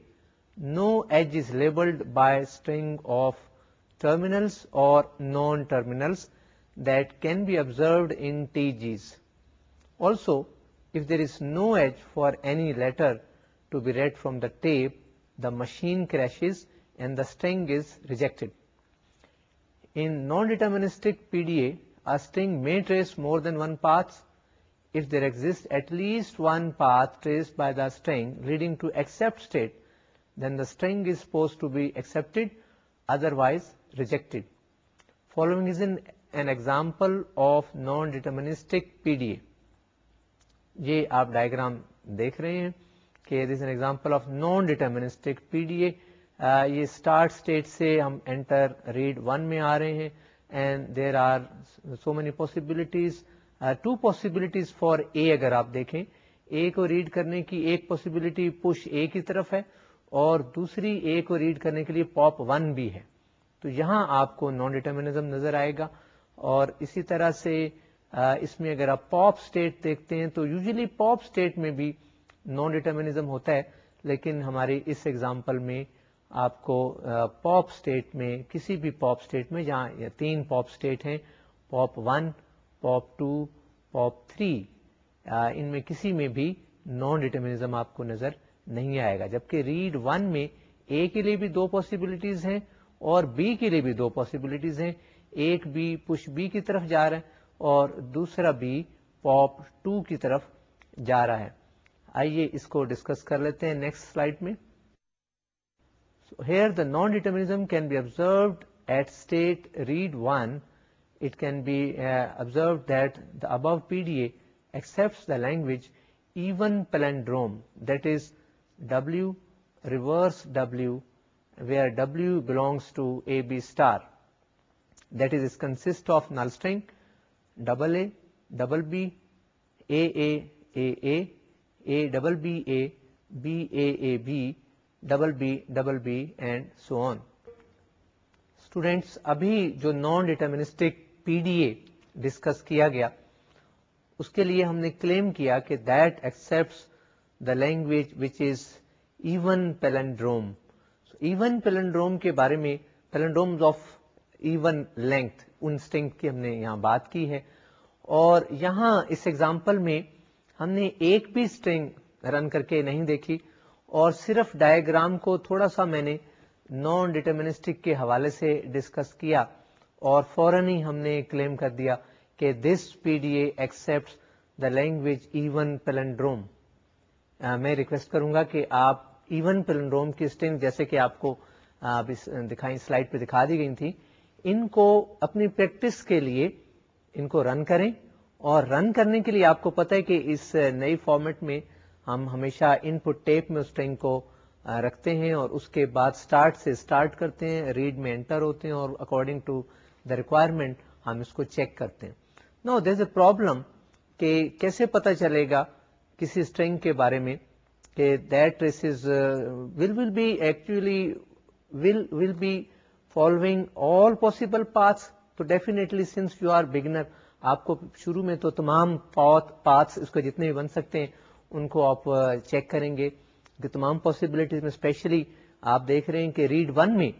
A: no edge is labeled by string of terminals or non-terminals that can be observed in TGs. Also, if there is no edge for any letter to be read from the tape, the machine crashes and the string is rejected. In non-deterministic PDA, a string may trace more than one path if there exists at least one path traced by the string leading to accept state then the string is supposed to be accept otherwise reject following دیکھ رہے ہیں کہ ہم انٹر ریڈ ون میں آ رہے ہیں and there are so many possibilities two possibilities for a اگر آپ دیکھیں ریڈ کرنے کی ایک پاسبلٹی پش اے کی طرف ہے اور دوسری اے کو ریڈ کرنے کے لیے پاپ ون بھی ہے تو یہاں آپ کو نان ڈیٹرمنزم نظر آئے گا اور اسی طرح سے اس میں اگر آپ پاپ اسٹیٹ دیکھتے ہیں تو یوزلی پاپ اسٹیٹ میں بھی نان ڈیٹرمنزم ہوتا ہے لیکن ہمارے اس ایگزامپل میں آپ کو پاپ اسٹیٹ میں کسی بھی پاپ اسٹیٹ میں جہاں تین پاپ اسٹیٹ ہیں pop one pop two pop three ان میں کسی میں بھی نان ڈیٹرمنزم آپ کو نظر نہیں آئے گا جبکہ ریڈ ون میں اے کے لیے بھی دو پاسبلٹیز ہیں اور بی کے لیے بھی دو پاسبلٹیز ہیں ایک بی پش بی کی طرف جا رہا ہے اور دوسرا بی پاپ ٹو کی طرف جا رہا ہے آئیے اس کو ڈسکس کر لیتے ہیں نیکسٹ سلائڈ میں here the non determinism can be observed at state read one it can be that the above P D A accept the language even palindrome that is W reverse double W belongs to A B star a consist of null double b B A B double B double B and so on students ابھی جو non deterministic P D A discuss کیا گیا اس کے لیے ہم نے کلیم کیا کہ that accept the language which is even palindrome even palindrome کے بارے میں آف ایون لینتھ پلنڈر کی ہم نے یہاں بات کی ہے اور یہاں اس ایگزامپل میں ہم نے ایک بھی رن کر کے نہیں دیکھی اور صرف ڈائگرام کو تھوڑا سا میں نے نان ڈیٹرمنسٹک کے حوالے سے ڈسکس کیا اور فوراً ہی ہم نے کلیم کر دیا کہ this P D A accept the language even palindrome میں ریکویسٹ کروں گا کہ آپ ایون پلنڈروم کی اسٹنگ جیسے کہ آپ کو آپ اس سلائڈ پہ دکھا دی گئی تھیں ان کو اپنی پریکٹس کے لیے ان کو رن کریں اور رن کرنے کے لیے آپ کو پتہ ہے کہ اس نئی فارمیٹ میں ہم ہمیشہ ان پٹ ٹیپ میں اسٹرنگ کو رکھتے ہیں اور اس کے بعد سٹارٹ سے سٹارٹ کرتے ہیں ریڈ میں انٹر ہوتے ہیں اور اکارڈنگ ٹو دا ریکوائرمنٹ ہم اس کو چیک کرتے ہیں نو دیر اے پرابلم کہ کیسے پتہ چلے گا کسی اسٹرینگ کے بارے میں کہ that will will will will be be actually following all possible تو definitely since you are beginner آپ کو شروع میں تو تمام اس کو جتنے بھی بن سکتے ہیں ان کو آپ چیک کریں گے کہ تمام پاسبلٹیز میں اسپیشلی آپ دیکھ رہے ہیں کہ ریڈ ون میں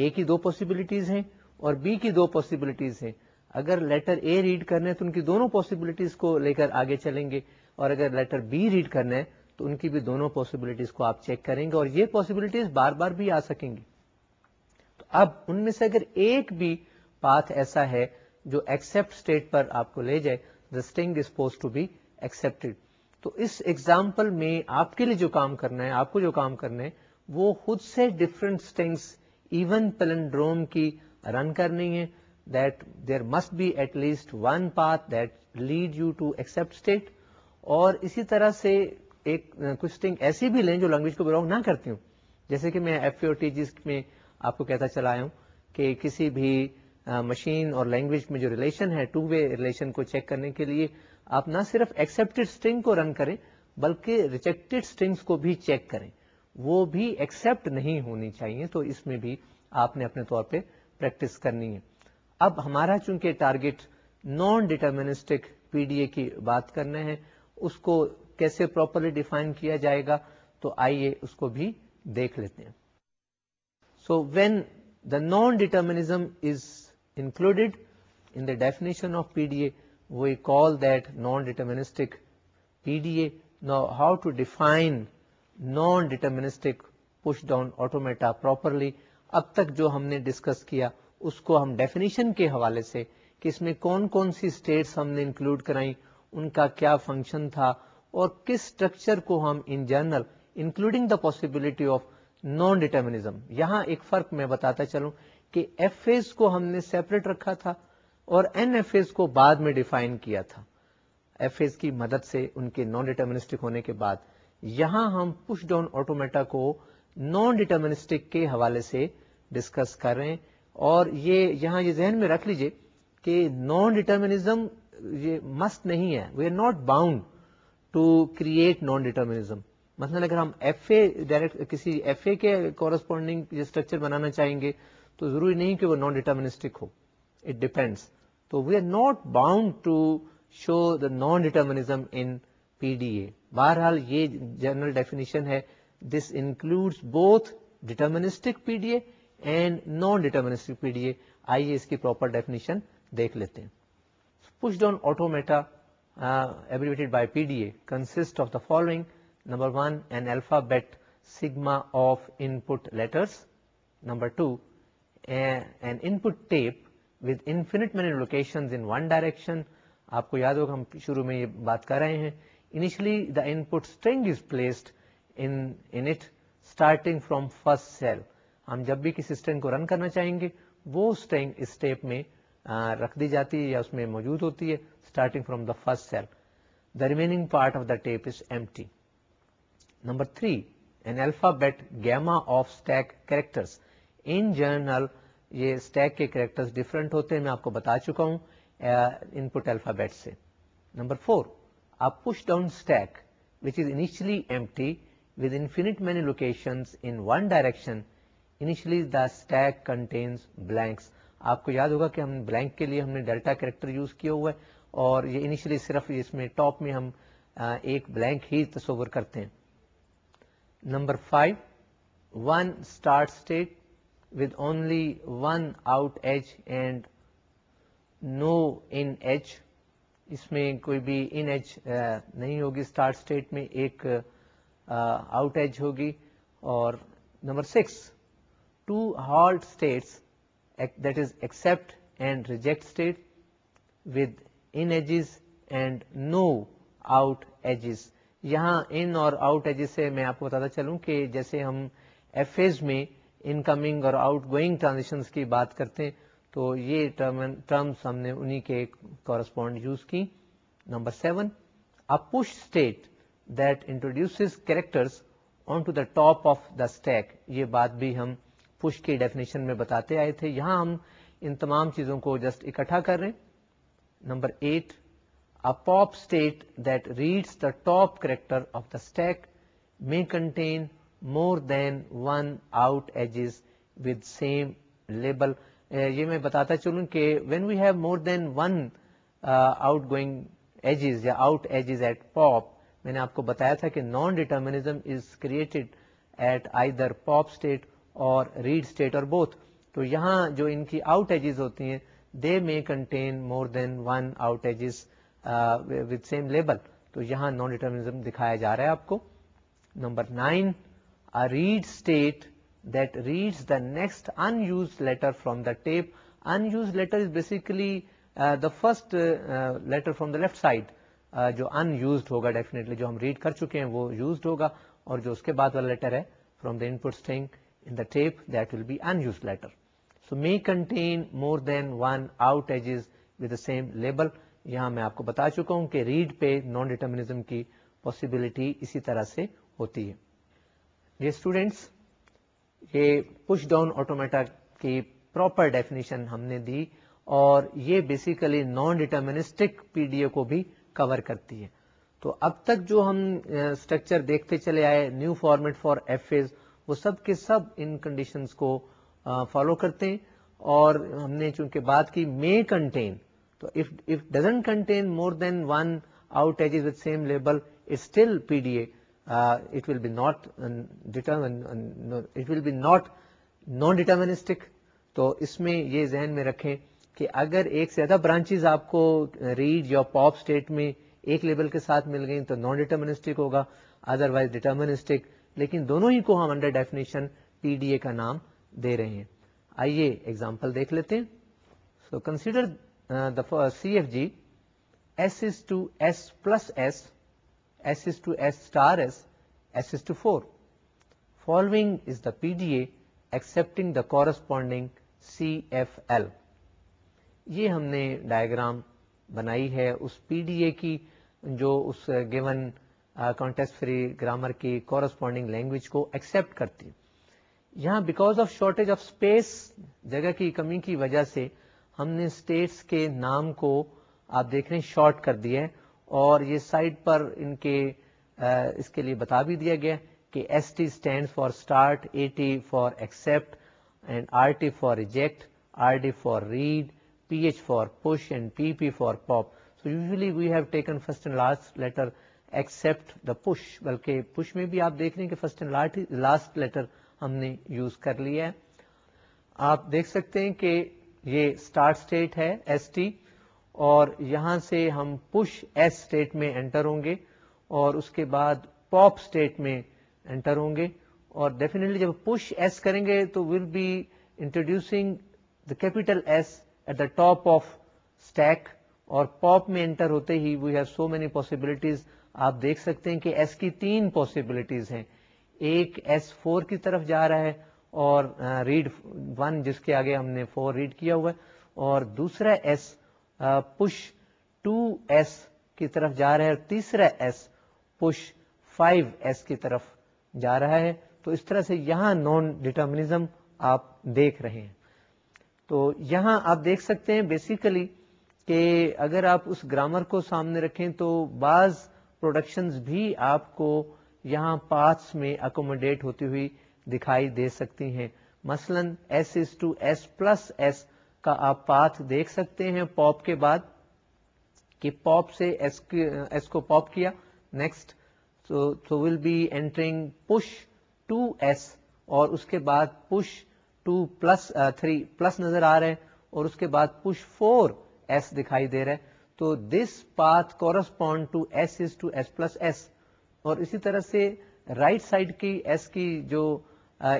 A: اے کی دو پاسبلٹیز ہیں اور بی کی دو پاسبلٹیز ہیں اگر لیٹر اے ریڈ کرنے تو ان کی دونوں پاسبلٹیز کو لے کر آگے چلیں گے اور اگر لیٹر بی ریڈ کرنا ہے تو ان کی بھی دونوں پاسبلٹیز کو آپ چیک کریں گے اور یہ پاسبلٹیز بار بار بھی آ سکیں گی تو اب ان میں سے اگر ایک بھی پاتھ ایسا ہے جو ایکسپٹ اسٹیٹ پر آپ کو لے جائے the string is supposed to be accept تو اس ایگزامپل میں آپ کے لیے جو کام کرنا ہے آپ کو جو کام کرنا ہے وہ خود سے ڈفرنٹ اسٹنگس ایون پلنڈروم کی رن کرنی ہے that there must be at least one path that lead you to accept state اور اسی طرح سے ایک کچھ تھنگ ایسی بھی لیں جو لینگویج کو بلانگ نہ کرتی ہوں جیسے کہ میں ایف جس میں آپ کو کہتا چلا ہوں کہ کسی بھی مشین اور لینگویج میں جو ریلیشن ہے ٹو وے ریلیشن کو چیک کرنے کے لیے آپ نہ صرف ایکسیپٹڈ اسٹرنگ کو رن کریں بلکہ ریجیکٹڈ اسٹرنگس کو بھی چیک کریں وہ بھی ایکسپٹ نہیں ہونی چاہیے تو اس میں بھی آپ نے اپنے طور پہ پریکٹس کرنی ہے اب ہمارا چونکہ target non deterministic P D A کی بات کرنا ہے اس کو کیسے پراپرلی ڈیفائن کیا جائے گا تو آئیے اس کو بھی دیکھ لیتے ہیں so when the non determinism is included in the definition of P D A we call that non deterministic P D A how to define non deterministic push down automata properly اب تک جو ہم نے ڈسکس کیا اس کو ہم ڈیفینیشن کے حوالے سے کہ اس میں کون کون سی اسٹیٹس ہم نے انکلوڈ کرائیں ان کا کیا فنکشن تھا اور کس اسٹرکچر کو ہم in general including the possibility of non determinism یہاں ایک فرق میں بتاتا چلوں کہ ایف ایز کو ہم نے سیپریٹ رکھا تھا اور این ایف ایز کو بعد میں ڈیفائن کیا تھا ایف ایز کی مدد سے ان کے نان ڈیٹرمنسٹک ہونے کے بعد یہاں ہم پش ڈاؤن آٹومیٹا کو نان ڈیٹرمنسٹک کے حوالے سے ڈسکس کر رہے ہیں اور یہاں یہ ذہن میں رکھ لیجئے کہ نان ڈیٹرمنزم یہ مسٹ نہیں ہے we are not bound to create non determinism اے کے کورسپونڈنگ اسٹرکچر بنانا چاہیں گے تو ضروری نہیں کہ وہ نان ڈیٹرمنسٹک ہو اٹ ڈپینڈس تو we are not bound to show the non in P D A بہرحال یہ جنرل ڈیفینیشن ہے this include both deterministic P D A and non deterministic P D A آئیے اس کی پراپر ڈیفینیشن دیکھ لیتے ہیں شن آپ کو یاد ہوگا ہم شروع میں یہ بات کر رہے ہیں initially the input string is placed in it starting from first cell ہم جب بھی کسی اسٹرنگ کو رن کرنا چاہیں گے وہ اسٹرنگ اس ٹیپ میں رکھ دی جاتی ہے یا اس میں موجود ہوتی ہے starting from the first cell the remaining part of the tape is empty number three an bet gamma of کے کریکٹر ڈفرنٹ ہوتے ہیں میں آپ کو بتا چکا ہوں ان پٹ بیٹ سے نمبر فور آپ push down stack which is initially empty with infinite many location in one direction initially the stack contains blanks آپ کو یاد ہوگا کہ ہم بلینک کے لیے ہم نے ڈیلٹا کریکٹر یوز کیا ہوا ہے اور یہ انیشلی صرف اس میں ٹاپ میں ہم ایک بلینک ہی تصور کرتے ہیں number five one start state with only one out edge and no in edge اس میں کوئی بھی ان ایچ نہیں ہوگی اسٹارٹ اسٹیٹ میں ایک آؤٹ ایچ ہوگی اور number six two halt states that is accept and reject edges and no out edges یہاں ان اور آؤٹ ایجز سے میں آپ کو بتاتا چلوں کہ جیسے ہم ایف ایز میں انکمنگ اور آؤٹ گوئنگ ٹرانزیکشنس کی بات کرتے ہیں تو یہ ہم نے کے کورسپونڈ یوز کی number seven a push state to the top of the stack یہ بات بھی ہم پش ڈیفینیشن میں بتاتے آئے تھے یہاں ہم ان تمام چیزوں کو جسٹ اکٹھا کر رہے ہیں number eight that reads the top character of the stack may contain more than same label یہ میں بتاتا چلوں کہ when we have more than one out going edges یا آؤٹ ایجز ایٹ پاپ میں نے آپ کو بتایا تھا کہ non determinism is created at either pop state اور ریڈ اسٹیٹ اور بوتھ تو یہاں جو ان کی آؤٹ ایجز ہوتی ہیں دے میں uh, دکھایا جا رہا ہے آپ کو number a read state that the next unused letter from the tape unused letter is basically the first letter from the left side جو ان یوزڈ ہوگا ڈیفینیٹلی جو ہم ریڈ کر چکے ہیں وہ یوزڈ ہوگا اور جو اس کے بعد والا لیٹر ہے from the unused in the tape that will be unused letter. So may contain more than one out edges with the same label. یہاں میں آپ کو بتا چکا ہوں کہ ریڈ پہ نان ڈیٹرمنیزم کی پاسبلٹی اسی طرح سے ہوتی ہے یہ اسٹوڈینٹس یہ پش ڈاؤن آٹومیٹا کی پراپر ڈیفینیشن ہم نے دی اور یہ basically non deterministic P D A کو بھی کور کرتی ہے تو اب تک جو ہم اسٹرکچر دیکھتے چلے آئے new format for F A's وہ سب کے سب ان کنڈیشنز کو فالو کرتے ہیں اور ہم نے چونکہ بات کی مے کنٹین تو if doesn't contain more than one out same label still P D A it will be not it will be not non deterministic تو اس میں یہ ذہن میں رکھیں کہ اگر ایک سے زیادہ برانچز آپ کو ریڈ یا پاپ اسٹیٹ میں ایک لیبل کے ساتھ مل گئیں تو نان ڈیٹرمنسٹک ہوگا ادر وائز ڈیٹرمنسٹک لیکن دونوں ہی کو ہم under definition P D A کا نام دے رہے ہیں آئیے ایگزامپل دیکھ لیتے ہیں so consider C F G S is to S plus S S is to S star S S is to four following is the P D A accepting the corresponding C F L یہ ہم نے ڈائگرام بنائی ہے اس پی ڈی اے کی جو is given context free grammar کی کورسپونڈنگ لینگویج کو ایکسیپٹ کرتی یہاں because of shortage of space جگہ کی کمی کی وجہ سے ہم نے اسٹیٹس کے نام کو آپ دیکھ رہے ہیں شارٹ کر دیا ہے اور یہ سائٹ پر ان کے اس کے لیے بتا بھی دیا گیا کہ S T stand for start A T for accept and R T for reject R D for read P H for push and P P for pop so usually we have taken first and last letter except the push بلکہ پش میں بھی آپ دیکھ رہے ہیں کہ فرسٹ اینڈ لاسٹ لیٹر ہم نے یوز کر لیا ہے آپ دیکھ سکتے ہیں کہ یہ اسٹارٹ اسٹیٹ ہے ایس ٹی اور یہاں سے ہم پش ایس اسٹیٹ میں انٹر ہوں گے اور اس کے بعد پاپ اسٹیٹ میں انٹر ہوں گے اور ڈیفینیٹلی جب پش ایس کریں گے تو will be introducing the capital S at the top of stack اور پاپ میں انٹر ہوتے ہی we have so many possibilities آپ دیکھ سکتے ہیں کہ ایس کی تین پاسبلٹیز ہیں ایک ایس فور کی طرف جا رہا ہے اور ریڈ ون جس کے آگے ہم نے فور ریڈ کیا ہوا ہے اور دوسرا ایس پش ٹو ایس کی طرف جا رہا ہے اور تیسرا ایس پش فائیو ایس کی طرف جا رہا ہے تو اس طرح سے یہاں نان ڈٹرمنزم آپ دیکھ رہے ہیں تو یہاں آپ دیکھ سکتے ہیں بیسیکلی کہ اگر آپ اس گرامر کو سامنے رکھیں تو بعض پروڈکشنز بھی آپ کو یہاں پارٹس میں اکوموڈیٹ ہوتی ہوئی دکھائی دے سکتی ہیں مثلا S to S plus S کا آپ پاتھ دیکھ سکتے ہیں پاپ کے بعد کہ پاپ سے ایس کو پاپ کیا نیکسٹ تو will be entering push two S اور اس کے بعد push two plus three plus نظر آ رہے ہیں اور اس کے بعد پش فور ایس دکھائی دے رہے تو this path correspond to S is to S plus S اور اسی طرح سے رائٹ right سائڈ کی ایس کی جو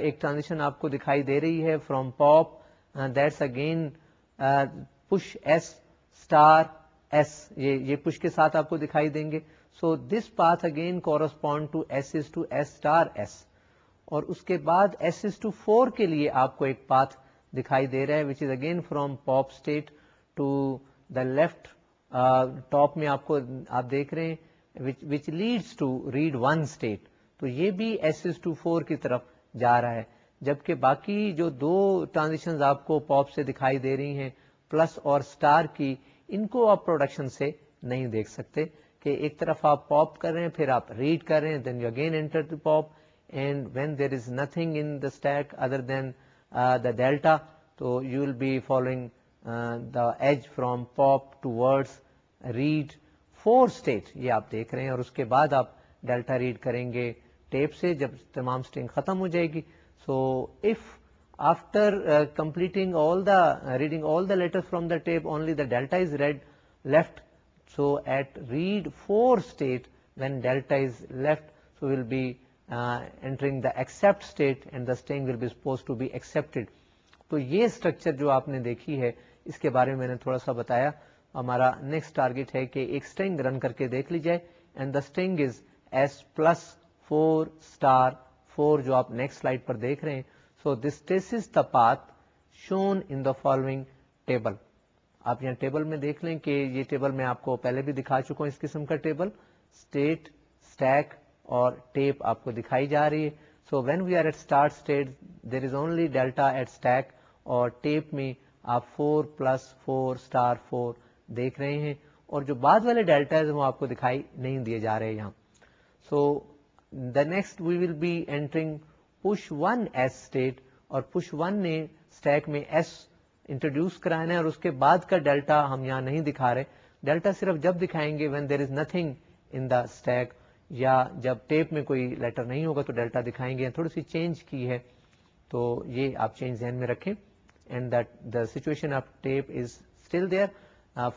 A: ایک ٹرانزیشن آپ کو دکھائی دے رہی ہے from pop that's again push S star S یہ پش کے ساتھ آپ کو دکھائی دیں گے so this path again correspond to S is to S star S اور اس کے بعد ایس از ٹو فور کے لیے آپ کو ایک پاتھ دکھائی دے رہا ہے which is again from pop state to the left top میں آپ کو آپ دیکھ رہے ہیں which leads to read one state تو یہ بھی ایس ایس ٹو فور کی طرف جا رہا ہے جبکہ باقی جو دو ٹرانزیشن آپ کو پاپ سے دکھائی دے رہی ہیں پلس اور اسٹار کی ان کو آپ پروڈکشن سے نہیں دیکھ سکتے کہ ایک طرف آپ پاپ کر رہے ہیں پھر آپ ریڈ کر رہے ہیں then you again enter when there is nothing stack other than the delta تو you will be following edge from pop towards read four state یہ آپ دیکھ رہے ہیں اور اس کے بعد آپ ڈیلٹا ریڈ کریں گے ٹیپ سے جب تمام اسٹنگ ختم ہو جائے گی so if after completing all the reading all the letter from the tape only the delta is read left so at read four state when delta is left so will be entering the accept state and the string will be suppose to be accepted تو یہ اسٹرکچر جو آپ نے دیکھی ہے اس کے بارے میں نے تھوڑا سا بتایا ہمارا نیکسٹ ٹارگیٹ ہے کہ ایک اسٹینگ رن کر کے دیکھ لی جائے and the is S plus four four جو آپ نیکسٹ سلائڈ پر دیکھ رہے ہیں so this the the path shown in following table آپ یہاں ٹیبل میں دیکھ لیں کہ یہ ٹیبل میں آپ کو پہلے بھی دکھا چکا ہوں اس قسم کا ٹیبل اسٹیٹ اسٹیک اور ٹیپ آپ کو دکھائی جا رہی ہے so when we are at start state there is only delta at stack اور ٹیپ میں آپ four plus four star four دیکھ رہے ہیں اور جو بعد والے ڈیلٹا وہ آپ کو دکھائی نہیں دیے جا رہے یہاں so the next we will be entering push one S state اور پش ون نے اسٹیک میں ایس انٹروڈیوس کرانا ہے اور اس کے بعد کا ڈیلٹا ہم یہاں نہیں دکھا رہے ڈیلٹا صرف جب دکھائیں گے when there is nothing in the stack یا جب ٹیپ میں کوئی لیٹر نہیں ہوگا تو ڈیلٹا دکھائیں گے تھوڑی سی چینج کی ہے تو یہ آپ چینج ذہن میں رکھیں situation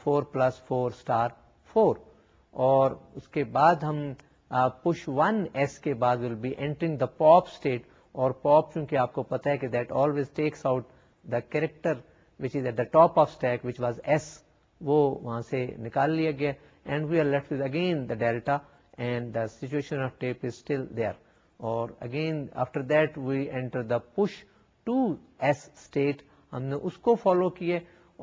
A: four plus four star four اور اس کے بعد ہم کو پتا ایس وہاں سے نکال لیا گیا and well again the delta situation اور اگین آفٹر دل اینٹر ہم نے اس کو فالو کیے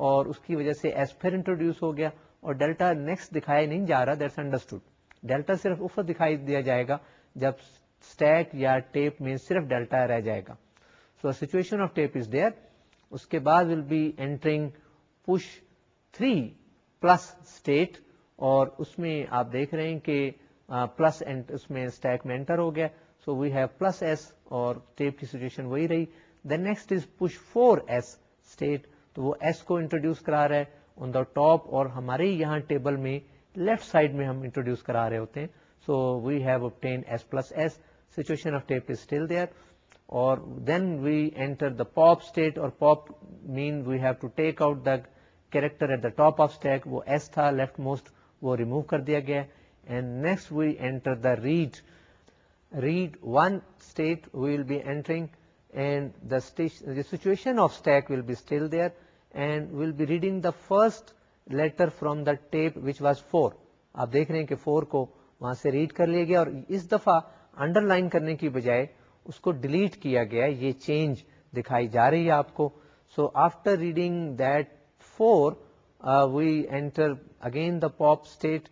A: اور اس کی وجہ سے ایس پھر انٹروڈیوس ہو گیا اور ڈیلٹا نیکسٹ دکھائی نہیں جا رہا دیٹس انڈرسٹوڈ ڈیلٹا صرف دکھائی دیا جائے گا جب اسٹیک یا ٹیپ میں صرف ڈیلٹا رہ جائے گا so situation of tape is there اس کے بعد will be entering push three plus state اور اس میں آپ دیکھ رہے ہیں کہ پلس اس میں اسٹیک میں انٹر ہو گیا so we have plus S اور ٹیپ کی سچویشن وہی رہی the next is push four S state تو وہ ایس کو انٹروڈیوس کرا رہا ہے آن دا ٹاپ اور ہمارے یہاں ٹیبل میں لیفٹ سائڈ میں ہم انٹروڈیوس کرا رہے ہوتے ہیں so we have obtain S plus S of tape is still there اور then we enter the pop state اور pop main we have to take out the character at the top of stack وہ ایس تھا لیفٹ موسٹ وہ ریموو کر دیا گیا and next we enter the read read one state will be entering first letter آپ دیکھ رہے ہیں کہ کو وہاں سے ریڈ کر لیا گیا اور اس دفعہ انڈر لائن کرنے کی بجائے اس کو ڈیلیٹ کیا گیا یہ چینج دکھائی جا رہی ہے آپ کو so after reading that four we enter again the pop state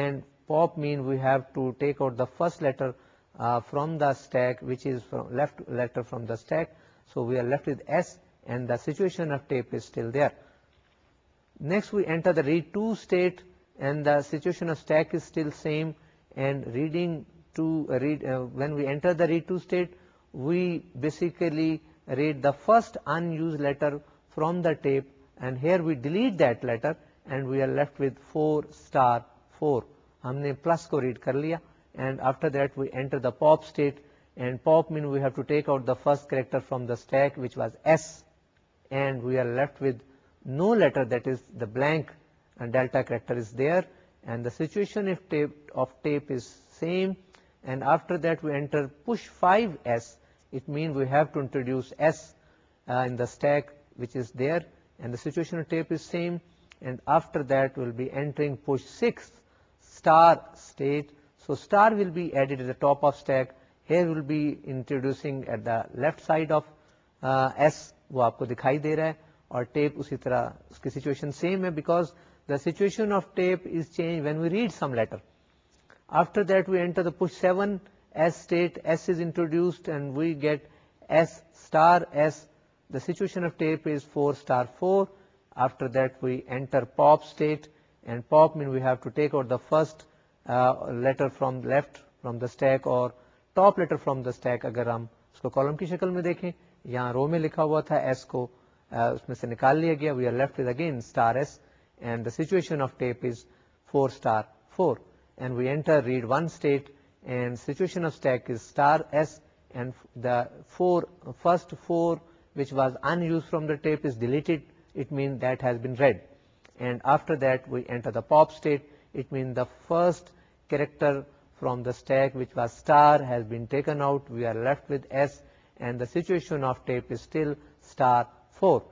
A: and pop main we have to take out the first letter from the stack which is left letter from the stack so we are left with S and the situation of tape is still there next we enter the read two state and the situation of stack is still same and reading to read when we enter the read two state we basically read the first unused letter from the tape and here we delete that letter and we are left with four star four ہم نے پلس کو ریڈ کر لیا and after that we enter the pop state, and pop means we have to take out the first character from the stack, which was S, and we are left with no letter, that is the blank and delta character is there, and the situation of tape is same. And after that we enter push 5S. It means we have to introduce S uh, in the stack which is there, and the situation of tape is same. And after that we will be entering push 6 star state, star will be added at the top of stack here will be introducing at the left side of S وہ آپ کو دکھائی دے رہا ہے اور ٹیپ اسی طرح اس کی سچویشن سیم ہے because the situation of tape is change when we read some letter after that we enter the push seven S state S is introduced and we get S star S the situation of tape is four star four after that we enter pop state and pop main we have to take out the first letter from left from the stack اور top letter from the stack اگر ہم اس کو کالم کی شکل میں دیکھیں یہاں رو میں لکھا ہوا تھا ایس کو اس میں سے نکال لیا گیا we are left is again star S and the situation of tape is four star four and we enter read one state and situation of stack is star S and the four first four which was unused from the tape is deleted it mean that has been read and after that we enter the pop state It means the first character from the stack, which was star, has been taken out. We are left with S, and the situation of tape is still star 4.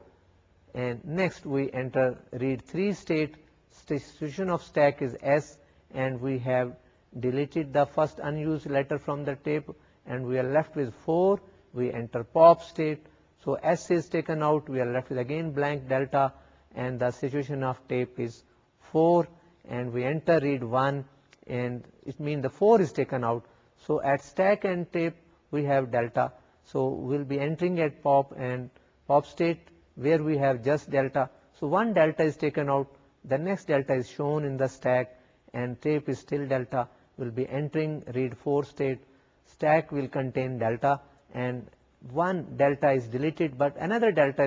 A: And next we enter read 3 state. Situation of stack is S, and we have deleted the first unused letter from the tape, and we are left with 4. We enter pop state. So S is taken out. We are left with again blank delta, and the situation of tape is 4. Next delta delta ڈیلٹاڈ but another delta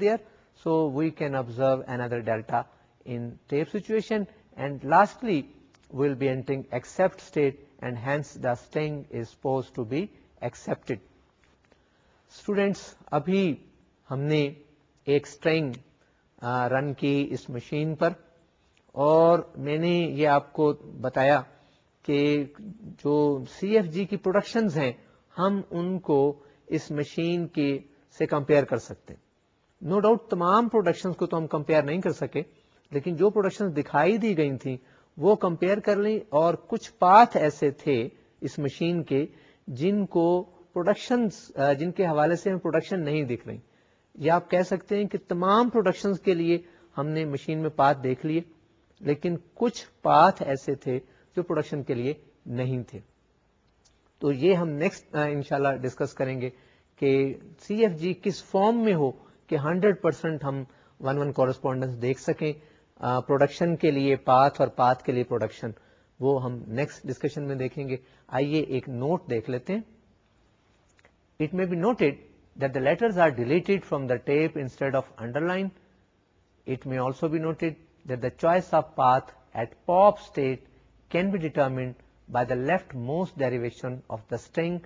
A: there so we can observe another delta ابھی ہم نے ایک رن کی اس مشین پر اور میں نے یہ آپ کو بتایا کہ جو سی ایف جی کی پروڈکشن ہیں ہم ان کو اس مشین کے سے کمپیئر کر سکتے نو ڈاؤٹ تمام پروڈکشن کو تو ہم کمپیئر نہیں کر سکے لیکن جو پروڈکشن دکھائی دی گئی تھیں وہ کمپیئر کر لیں اور کچھ پاتھ ایسے تھے اس مشین کے جن کو پروڈکشن جن کے حوالے سے ہم پروڈکشن نہیں دکھ رہی یا آپ کہہ سکتے ہیں کہ تمام پروڈکشن کے لیے ہم نے مشین میں پاتھ دیکھ لیے لیکن کچھ پاتھ ایسے تھے جو پروڈکشن کے لیے نہیں تھے تو یہ ہم نیکسٹ انشاءاللہ اللہ ڈسکس کریں گے کہ سی ایف جی کس فارم میں ہو کہ ہنڈریڈ پرسینٹ ہم ون ون کورسپونڈنس دیکھ سکیں پروڈکشن کے لیے پاتھ اور پاتھ کے لیے پروڈکشن وہ ہم نیکسٹ ڈسکشن میں دیکھیں گے آئیے ایک نوٹ دیکھ لیتے ہیں it it may may be noted that the the letters are deleted from tape instead of underline also be noted that the choice of path at pop state can be determined by the left most derivation of the string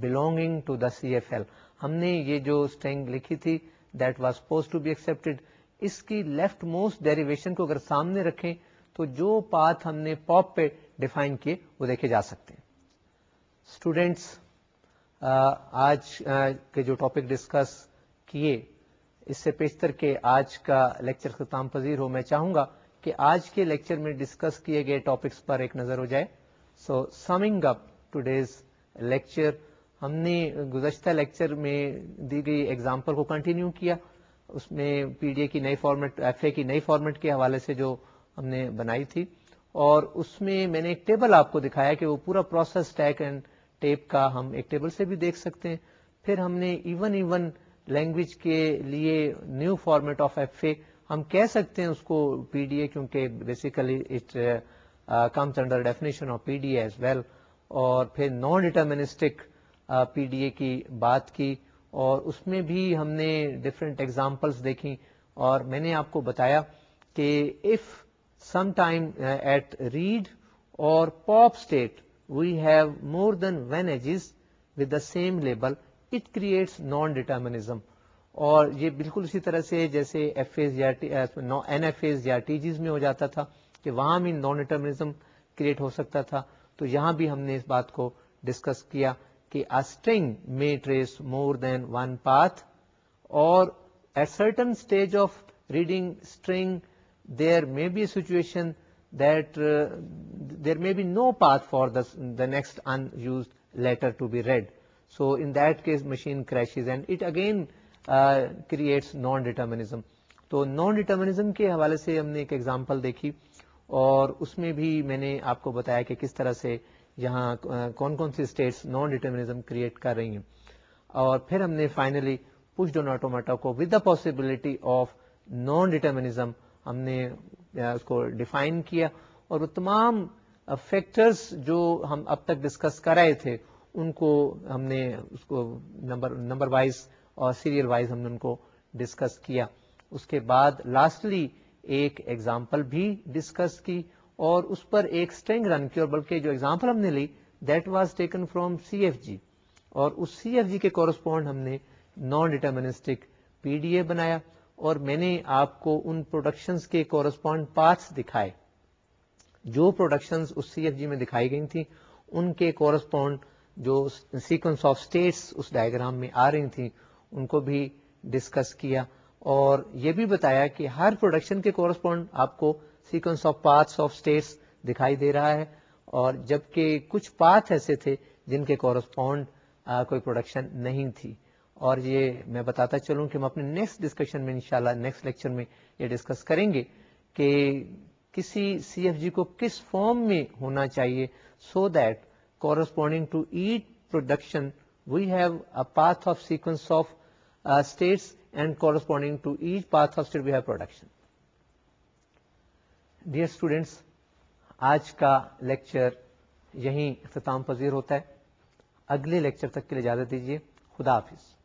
A: belonging to the C F L ہم نے یہ جو اسٹینگ لکھی تھی that was suppose to be accepted اس کی لیفٹ موسٹ ڈیریویشن کو اگر سامنے رکھیں تو جو پاتھ ہم نے پاپ پہ ڈیفائن کیے وہ دیکھے جا سکتے ہیں اسٹوڈینٹس آج کے جو ٹاپک ڈسکس کیے اس سے پیشتر کے آج کا لیکچر ختم پذیر ہو میں چاہوں گا کہ آج کے لیکچر میں ڈسکس کیے گئے ٹاپکس پر ایک نظر ہو جائے so summing up today's lecture ہم نے گزشتہ لیکچر میں دی گئی ایگزامپل کو کنٹینیو کیا اس میں پی ڈی اے کی نئی فارمیٹ ایف اے کی نئی فارمیٹ کے حوالے سے جو ہم نے بنائی تھی اور اس میں میں نے ایک ٹیبل آپ کو دکھایا کہ وہ پورا پروسیس ٹیک اینڈ ٹیپ کا ہم ایک ٹیبل سے بھی دیکھ سکتے ہیں پھر ہم نے ایون ایون لینگویج کے لیے new format of F A ہم کہہ سکتے ہیں اس کو پی ڈی اے کیونکہ basically it comes under definition of P D A as well اور پھر non deterministic P D A کی بات کی اور اس میں بھی ہم نے ڈفرینٹ ایگزامپلس دیکھیں اور میں نے آپ کو بتایا کہ if some time at read اور pop state we have more than one edges with the same label it creates non determinism اور یہ بالکل اسی طرح سے جیسے ایف ایز یا این ایف ایز یا ٹی جیز میں ہو جاتا تھا کہ وہاں بھی نان ڈیٹرمنزم کریٹ ہو سکتا تھا تو یہاں بھی ہم نے اس بات کو ڈسکس کیا a string may trace more than one path اور at certain stage of reading string there may be situation that there may be no path for the next unused letter to be read so in that case machine crashes and it again creates non determinism تو نان ڈیٹرمنزم کے حوالے سے ہم نے ایک ایگزامپل دیکھی اور اس میں بھی میں نے آپ کو بتایا کہ کس طرح سے یہاں کون کون سی اسٹیٹس نان ڈیٹرمنزم کریٹ کر رہی ہیں اور پھر ہم نے فائنلی پش ڈون آٹومیٹا کو with the possibility of non determinism ہم نے اس کو ڈیفائن کیا اور وہ تمام فیکٹرس جو ہم اب تک ڈسکس کر رہے تھے ان کو ہم نے اس کو نمبر نمبر وائز اور سیریل وائز ہم نے ان کو ڈسکس کیا اس کے بعد لاسٹلی ایک ایگزامپل بھی ڈسکس کی اور اس پر ایک اسٹینگ رن کی اور بلکہ جو ایگزامپل ہم نے لی that was taken from C F G اور اس سی ایف جی کے کورسپونڈ ہم نے non deterministic P D A بنایا اور میں نے آپ کو ان پروڈکشنز کے کورسپونڈ پارٹس دکھائے جو پروڈکشنز اس سی ایف جی میں دکھائی گئی تھیں ان کے کورسپونڈ جو سیکوینس آف اسٹیٹس اس ڈائگرام میں آ رہی تھیں ان کو بھی ڈسکس کیا اور یہ بھی بتایا کہ ہر پروڈکشن کے کورسپونڈ آپ کو sequence of parts of states دکھائی دے رہا ہے اور جبکہ کچھ پاتھ ایسے تھے جن کے کورسپونڈ کوئی پروڈکشن نہیں تھی اور یہ میں بتاتا چلوں کہ ہم اپنے نیکسٹ ڈسکشن میں انشاءاللہ نیکسٹ لیکچر میں یہ ڈسکس کریں گے کہ کسی سی ایف جی کو کس فارم میں ہونا چاہیے so that corresponding to each production we have a path of sequence of states and corresponding to each path of state we have production dear students آج کا لیکچر یہیں اختتام پذیر ہوتا ہے اگلے لیکچر تک کے لیے اجازت دیجیے خدا حافظ